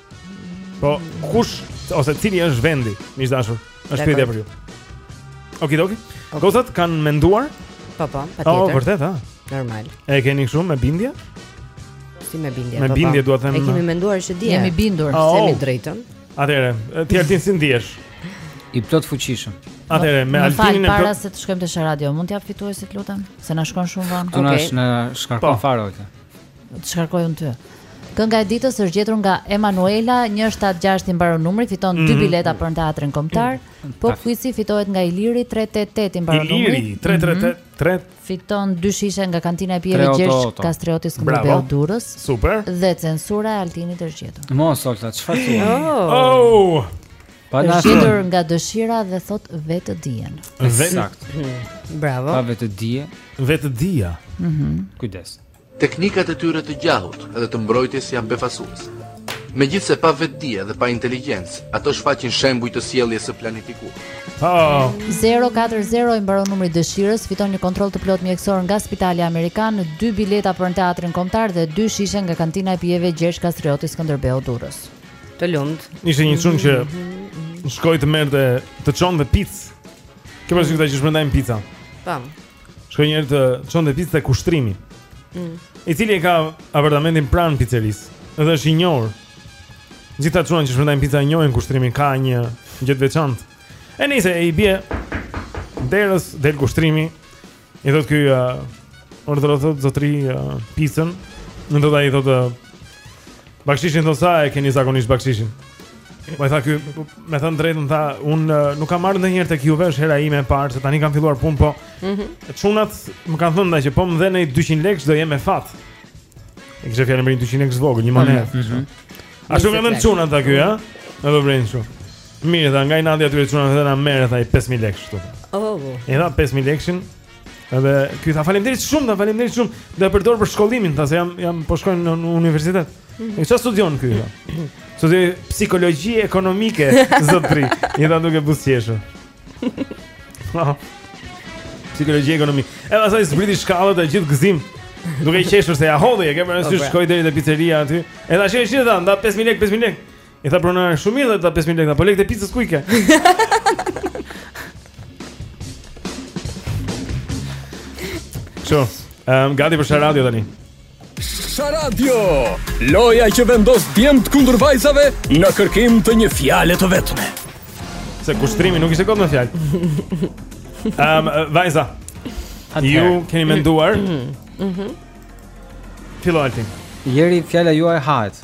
Po, kush ose cili është vendi, miq të dashur? Është pyetja për ju. Okidoki. Okay. Gocat kanë menduar? Po, po, patjetër. Po, vërtet, ha. Normal. E keni shumë me bindje? Si me bindje, po. Me po. bindje dua të them. E kemi menduar që dje. Jemi bindur, oh. themi të drejtën. Atëherë, ti Altin si ndihesh? I plotfuqishëm. Atëherë, me Altinin e plot. Para se të shkojmë te Sha Radio, mund t'i japim fituesit, të lutem, se na shkon shumë vonë. Okej. Okay. Na shkarkon okay. fare, okay. Të shkarkoj unë ty. Kënga e ditës është gjetur nga Emanuela 176 i mbaron numri, fiton mm -hmm. dy mhm. bileta për në teatrin kombëtar. Mm -hmm. Pop Quizi fitohet nga Iliri 388 i mbaron numri. Iliri 388 3 mhm. fiton dy shishe nga kantina e pijeve Gjergj Kastrioti Skënderbeu Durrës. Super. Dhe censura e Altinit është gjetur. Mos Olta, çfarë thua? Oh. oh. Po, na e gjetur nga Dëshira dhe thotë vetëdijen. Vetë. Bravo. Pa vetëdije. Vetëdija. Mhm. Mm Kujdes. Teknikat e tyre të gjahut edhe të mbrojtjes janë befasuese. Megjithëse pa vetëdije dhe pa inteligjencë, ato shfaqin shembuj të sjelljes së planifikuar. Oh. 040 i mbaron numri i Dëshirës, fiton një kontroll të plotë mjekësor nga Spitali Amerikan, dy bileta për në Teatrin Kombëtar dhe dy shishe nga kantina e pijeve Gjergj Kastrioti Skënderbeu Durrës. Të lumtë. Ishte një çun që shkoi të merrte të çonte pizza. Këta që shpërndajnë pizza. Pam. Po. Shkoi njëri të çonte pizza te Kushtrimi mm. I cili e ka apartamentin pranë pizzerisë Edhe është i njohur Gjithë ata çunat që shpërndajnë pizza e njohin Kushtrimin Ka një gjë të veçantë E nejse, i bie derës, del Kushtrimi I thotë ky uh, Urdhëro i thotë, zotëri uh, pizzën Në të da i thotë uh, Bakshishin thotë sa e keni zakonisht bakshishin. Po e tha ky, me thënë të drejtën tha, unë nuk kam marrë ndonjëherë tek juve, është hera ime e parë se tani kam filluar punë, po. Mhm. Mm Çunat më kanë thënë që po më dhanë 200 lekë do jem me fat. E kishte fjalën për 200 lekë të vogël, një monedhë. Mm -hmm. Ashtu të kanë thënë çunat tha ky, ha? Në do vren kështu. Mirë, tha, nga inati i atyre çunave edhe na merr tha 5000 lekë kështu. Oh. oh. I dha 5000 lekëshin. Edhe ky tha faleminderit shumë, tha faleminderit shumë. Do e përdor për shkollimin, tha se jam jam po shkoj në universitet. Mhm. E çfarë studion ky? Studioj psikologji ekonomike, zotri. I dha duke buzëqeshur. Psikologji ekonomike. Edhe pastaj zbriti shkallët e gjithë gëzim. Duke qeshur se ja hodhi, e ke parasysh okay. Po, shkoi deri te piceria aty. Edhe ashtu e shitë dha, nda 5000 lekë, 5000 lekë. I tha pronari shumë mirë dhe ta 5000 lekë, po lekët e picës ku i ke? Ço, ehm um, gati për Sha Radio tani. Sha Radio, loja që vendos djemtë kundër vajzave në kërkim të një fjale të vetme. Se kushtrimi nuk ishte kot me fjalë. Ehm um, vajza. Ju keni menduar? Mhm. Mm Fillo Altin. Jeri fjala juaj hahet.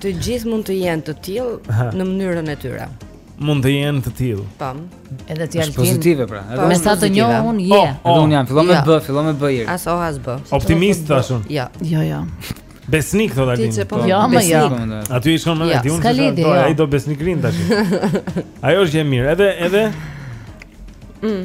Të gjithë mund të jenë të tillë në mënyrën e tyre. Mund të jenë të tillë. Po. Edhe ti Altin. Pozitive pra. Edhe me sa të njoh un je. Oh, oh. Edhe un jam, fillon me jo. B, fillon me B Jeri. As O as B. Optimist thashë unë. Jo. Jo, jo. Besnik thotë Altin. Po, jo, më jo. Aty i shkon më aty un. Po jo. ai do besnikërinë tash. Ajo është e mirë. Edhe edhe Mm.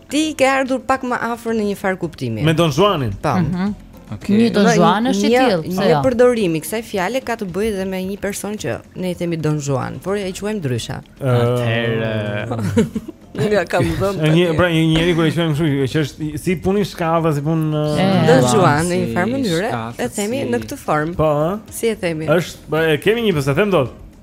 Ti ke ardhur pak më afër në një farë kuptimi. Me Don Juanin. Po. Mm -hmm. Okay. Një Don Juan është i tillë, pse jo? Një përdorim i kësaj fjale ka të bëjë edhe me një person që ne i themi Don Juan, por e quajmë ndryshe. Atëherë Ia kam dhënë. Një pra një njeri kur e quajmë kështu që është si puni shkava, si pun Don Juan në një farë mënyre e themi në këtë formë. Po. Si e themi? Është, e kemi një po s'e them dot.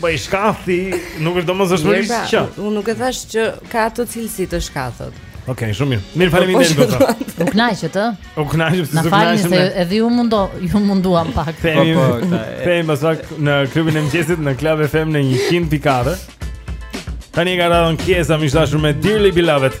Po i shkathti, nuk është domosdoshmërisht pra, që. Unë nuk e thashë që ka ato cilësi të shkathët. Okej, okay, shumë mirë. Mirë, faleminderit po, po, për këtë. U kënaqët, ë? U kënaqëm se u kënaqëm. Na falni se edhe ju mundo, ju munduam pak. Kthehemi, po, po, kthehemi pas pak në klubin e mëngjesit në Club FM në 100.4. Tani e ka radhën Kiesza, miq të dashur me Dearly Beloved.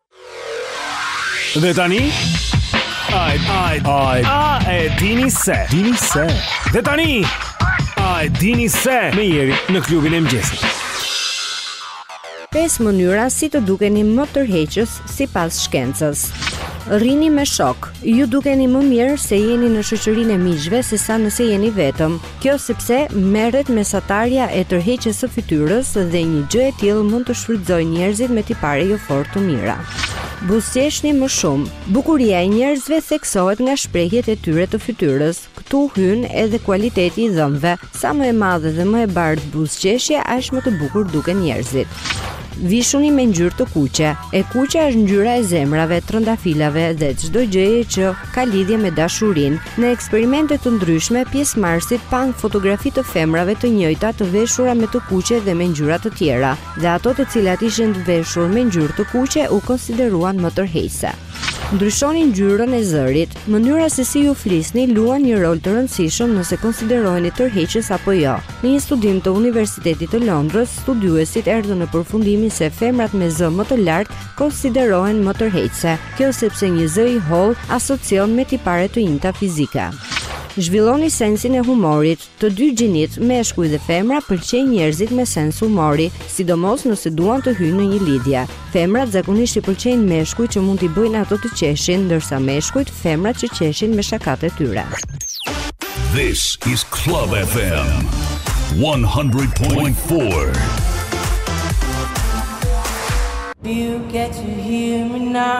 Dhe tani Ai, ai, ai. A e dini se? Dini se. Dhe tani, a e dini se? Me Jerin në klubin e mëngjesit. Pesë mënyra si të dukeni më tërheqës sipas shkencës. Rrini me shokë. Ju dukeni më mirë nëse jeni në shoqërinë e miqve se sa nëse jeni vetëm. Kjo sepse merret mesatarja e tërheqjes së fytyrës dhe një gjë e tillë mund ta shfrytëzojnë njerëzit me tipare jo fort të mira. Buzëqeshni më shumë. Bukuria e njerëzve theksohet nga shprehjet e tyre të fytyrës. Këtu hyn edhe kualiteti i dhëmbëve. Sa më e madhe dhe më e bardhë buzëqeshja, aq më të bukur duken njerëzit. Vishuni me ngjyrë të kuqe. E kuqja është ngjyra e zemrave, trëndafilave dhe çdo gjëje që ka lidhje me dashurinë. Në eksperimente të ndryshme, pjesëmarrësit panë fotografi të femrave të njëjta të veshura me të kuqe dhe me ngjyra të tjera, dhe ato të cilat ishin veshur me ngjyrë të kuqe u konsideruan më tërheqëse. Ndryshoni ngjyrën e zërit. Mënyra se si ju flisni luan një rol të rëndësishëm nëse konsideroheni tërheqës apo jo. Në një studim të Universitetit të Londrës, studiuesit erdhën në përfundimin se femrat me zë më të lartë konsiderohen më tërheqëse. Kjo sepse një zë i hollë asocion me tipare të imta fizike. Zhvilloni sensin e humorit. Të dy gjinitë, meshkuj dhe femra, pëlqejnë njerëzit me sens humori, sidomos nëse duan të hyjnë në një lidhje. Femrat zakonisht i pëlqejnë meshkujt që mund t'i bëjnë ato të qeshin, ndërsa meshkujt femrat që qeshin me shakatë e tyre. This is Club FM 100.4. You get to hear me now.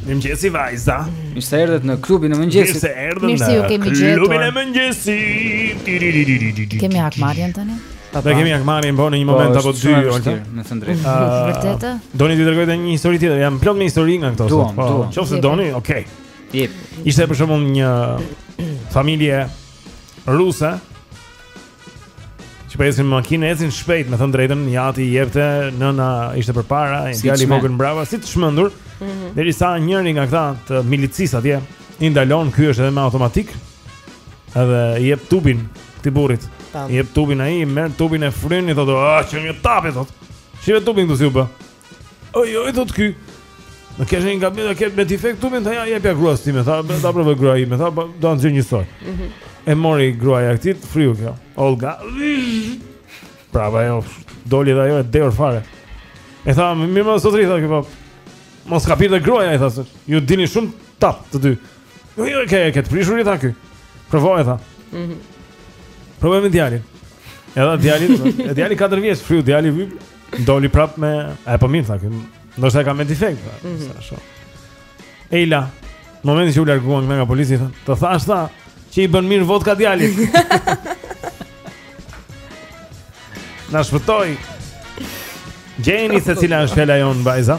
Mëngjesi vajza. Mirë se erdhët në klubin e mëngjesit. Mirë se erdhët. Mirë se ju kemi gjetur. Klubin e mëngjesit. Kemi hakmarrjen tani? Po kemi hakmarrjen po në një po, moment apo dy ose me të drejtë. Ah, Vërtetë? Doni të tregoj një histori tjetër? Jam plot me histori nga këto. Duam, po, duam. Qoftë se doni, okay. Jep. Ishte për shembull një familje ruse Shpejt me makinë ecin shpejt, me thënë drejtën, i jati i jepte, nëna ishte përpara, djali i vogël mbrapa, si të çmendur. Mm -hmm. Derisa njëri nga këta të milicisë atje i ndalon, ky është edhe me automatik. Edhe i jep tubin këtij burrit. I jep tubin ai, merr tubin e fryn i thotë, "Ah, qenke tapë i thotë." Shihe tubin këtu si u bë. Oj, oj, thotë ky. Do kesh një gabim, do ketë me difekt tubi, tha, ja jepja gruas time, tha, ta provojë gruaja ime, tha, po, do nxjerrë njësoj. Mm -hmm. E mori gruaja e këtij, fryu kjo. Olga, pra, bëri ofsh, doli dhe ajo e dehur fare. E tha, po mirë mo zotëri, tha kjo, po, mos ka pirë dhe gruaja, i tha, se, ju vini shumë tapë të dy. Jo, jo, e ke, ke të prishur i tha kjo. Provoje, tha. Mm -hmm. Provoje me djalin. Ia dha djalit, e djali 4 vjeç, fryu djali, Doli prap me, a e po mirë tha ky. Ndoshta e ka me defekt. Mm -hmm. Ejla, momentin që u larguan nga polici, të thashë, tha që i bën mirë vodka djalit. Na shpëtoi. Gjeni se cila është fjala jonë vajza.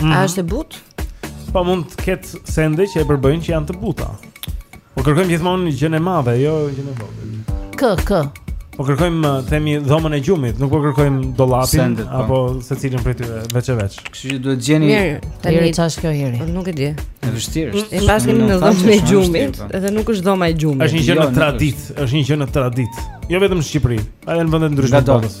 Mm -hmm. A është e butë? Po mund të ketë sende që e përbëjnë që janë të buta. Po kërkojmë gjithmonë gjënë e madhe, jo gjënë e vogël. K, k. Po kërkojmë uh, themi dhomën e gjumit, nuk po kërkojmë dollapin Sendet, po. apo secilin prej tyre veç e veç. Kështu që duhet ta gjeni Mirë, tani çfarë është kjo Eri? Po nuk e di. Është vështirë. E paskemi në dhomën e gjumit, po. edhe nuk është dhoma e gjumit. Është një gjë jo, në traditë, është një gjë në traditë. Jo vetëm në Shqipëri, edhe në vende të ndryshme të botës.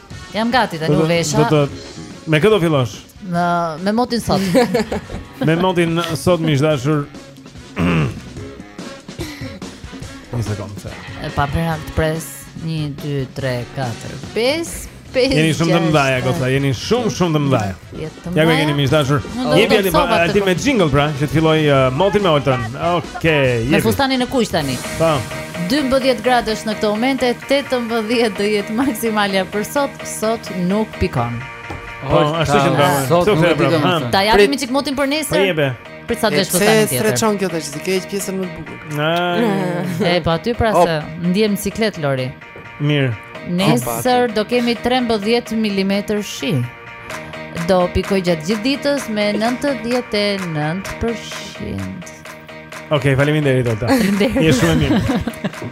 Jam gati tani u vesha. Do të me këto të fillosh. Në me motin sot. me motin sot miq të dashur. Një sekundë. Se. E pa përna të pres 1 2 3 4 5 5 Jeni shumë të mëdha, goca, jeni shumë shumë të mëdha. Ja ku jeni miq të dashur. Jepi atë pa atë me jingle pra, që të filloj uh, motin me Oltën. Okej, okay, jepi. Me fustanin e kuq tani. Po. 12 gradë në këtë moment e 18 do jetë maksimalja për sot, sot nuk pikon. Po, ashtu që ndaj. Sot nuk pikon. Ta japim një çik motin për nesër. Po jepe. Pa e veshur fustanin tjetër. Se streçon kjo tash, si ke pjesën më të bukur. E po aty pra se ndiem ciklet Lori. Mirë. Nesër do kemi 13 mm shi. Do pikoj gjatë gjithë ditës me 99%. Okej, faleminderit Olta. Je shumë mirë.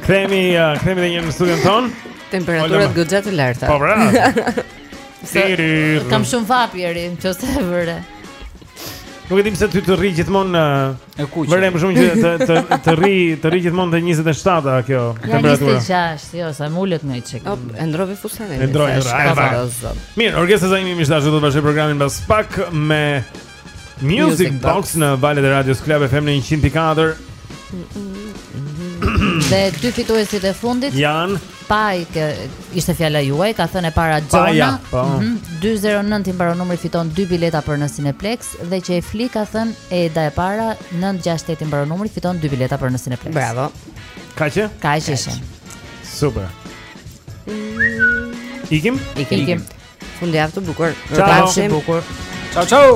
Kthehemi, uh, kthehemi edhe një herë në studion tonë. Temperaturat goxha të larta. Po pra. Kam shumë vapë Eri, nëse e vë re. Nuk e di pse ty të rri gjithmonë në e kuqe. Vë re shumë që të të të rri, të rri gjithmonë te 27 a kjo temperatura. Ja 26, jo, sa e ulët një çik. Op, e ndërrove fustanin. E ndërrova. Mirë, Orgesa Zaimi miq të dashur do të vazhdojë programin pas pak me Music, Music Box në valët e radios Club FM në 104. Dhe dy fituesit e fundit janë Pajë, ishte fjala juaj, ka thënë e para Xona. Po. Mm -hmm, 209 i mbaron numri fiton 2 bileta për në Cineplex dhe që e fli ka thënë Eda e para 968 i mbaron numri fiton 2 bileta për në Cineplex. Bravo. Kaq? Kaq ishte. Super. Ikim? Ikim. Ikim. Fundjavë të bukur. Ciao, ciao. Bukur. Ciao, ciao.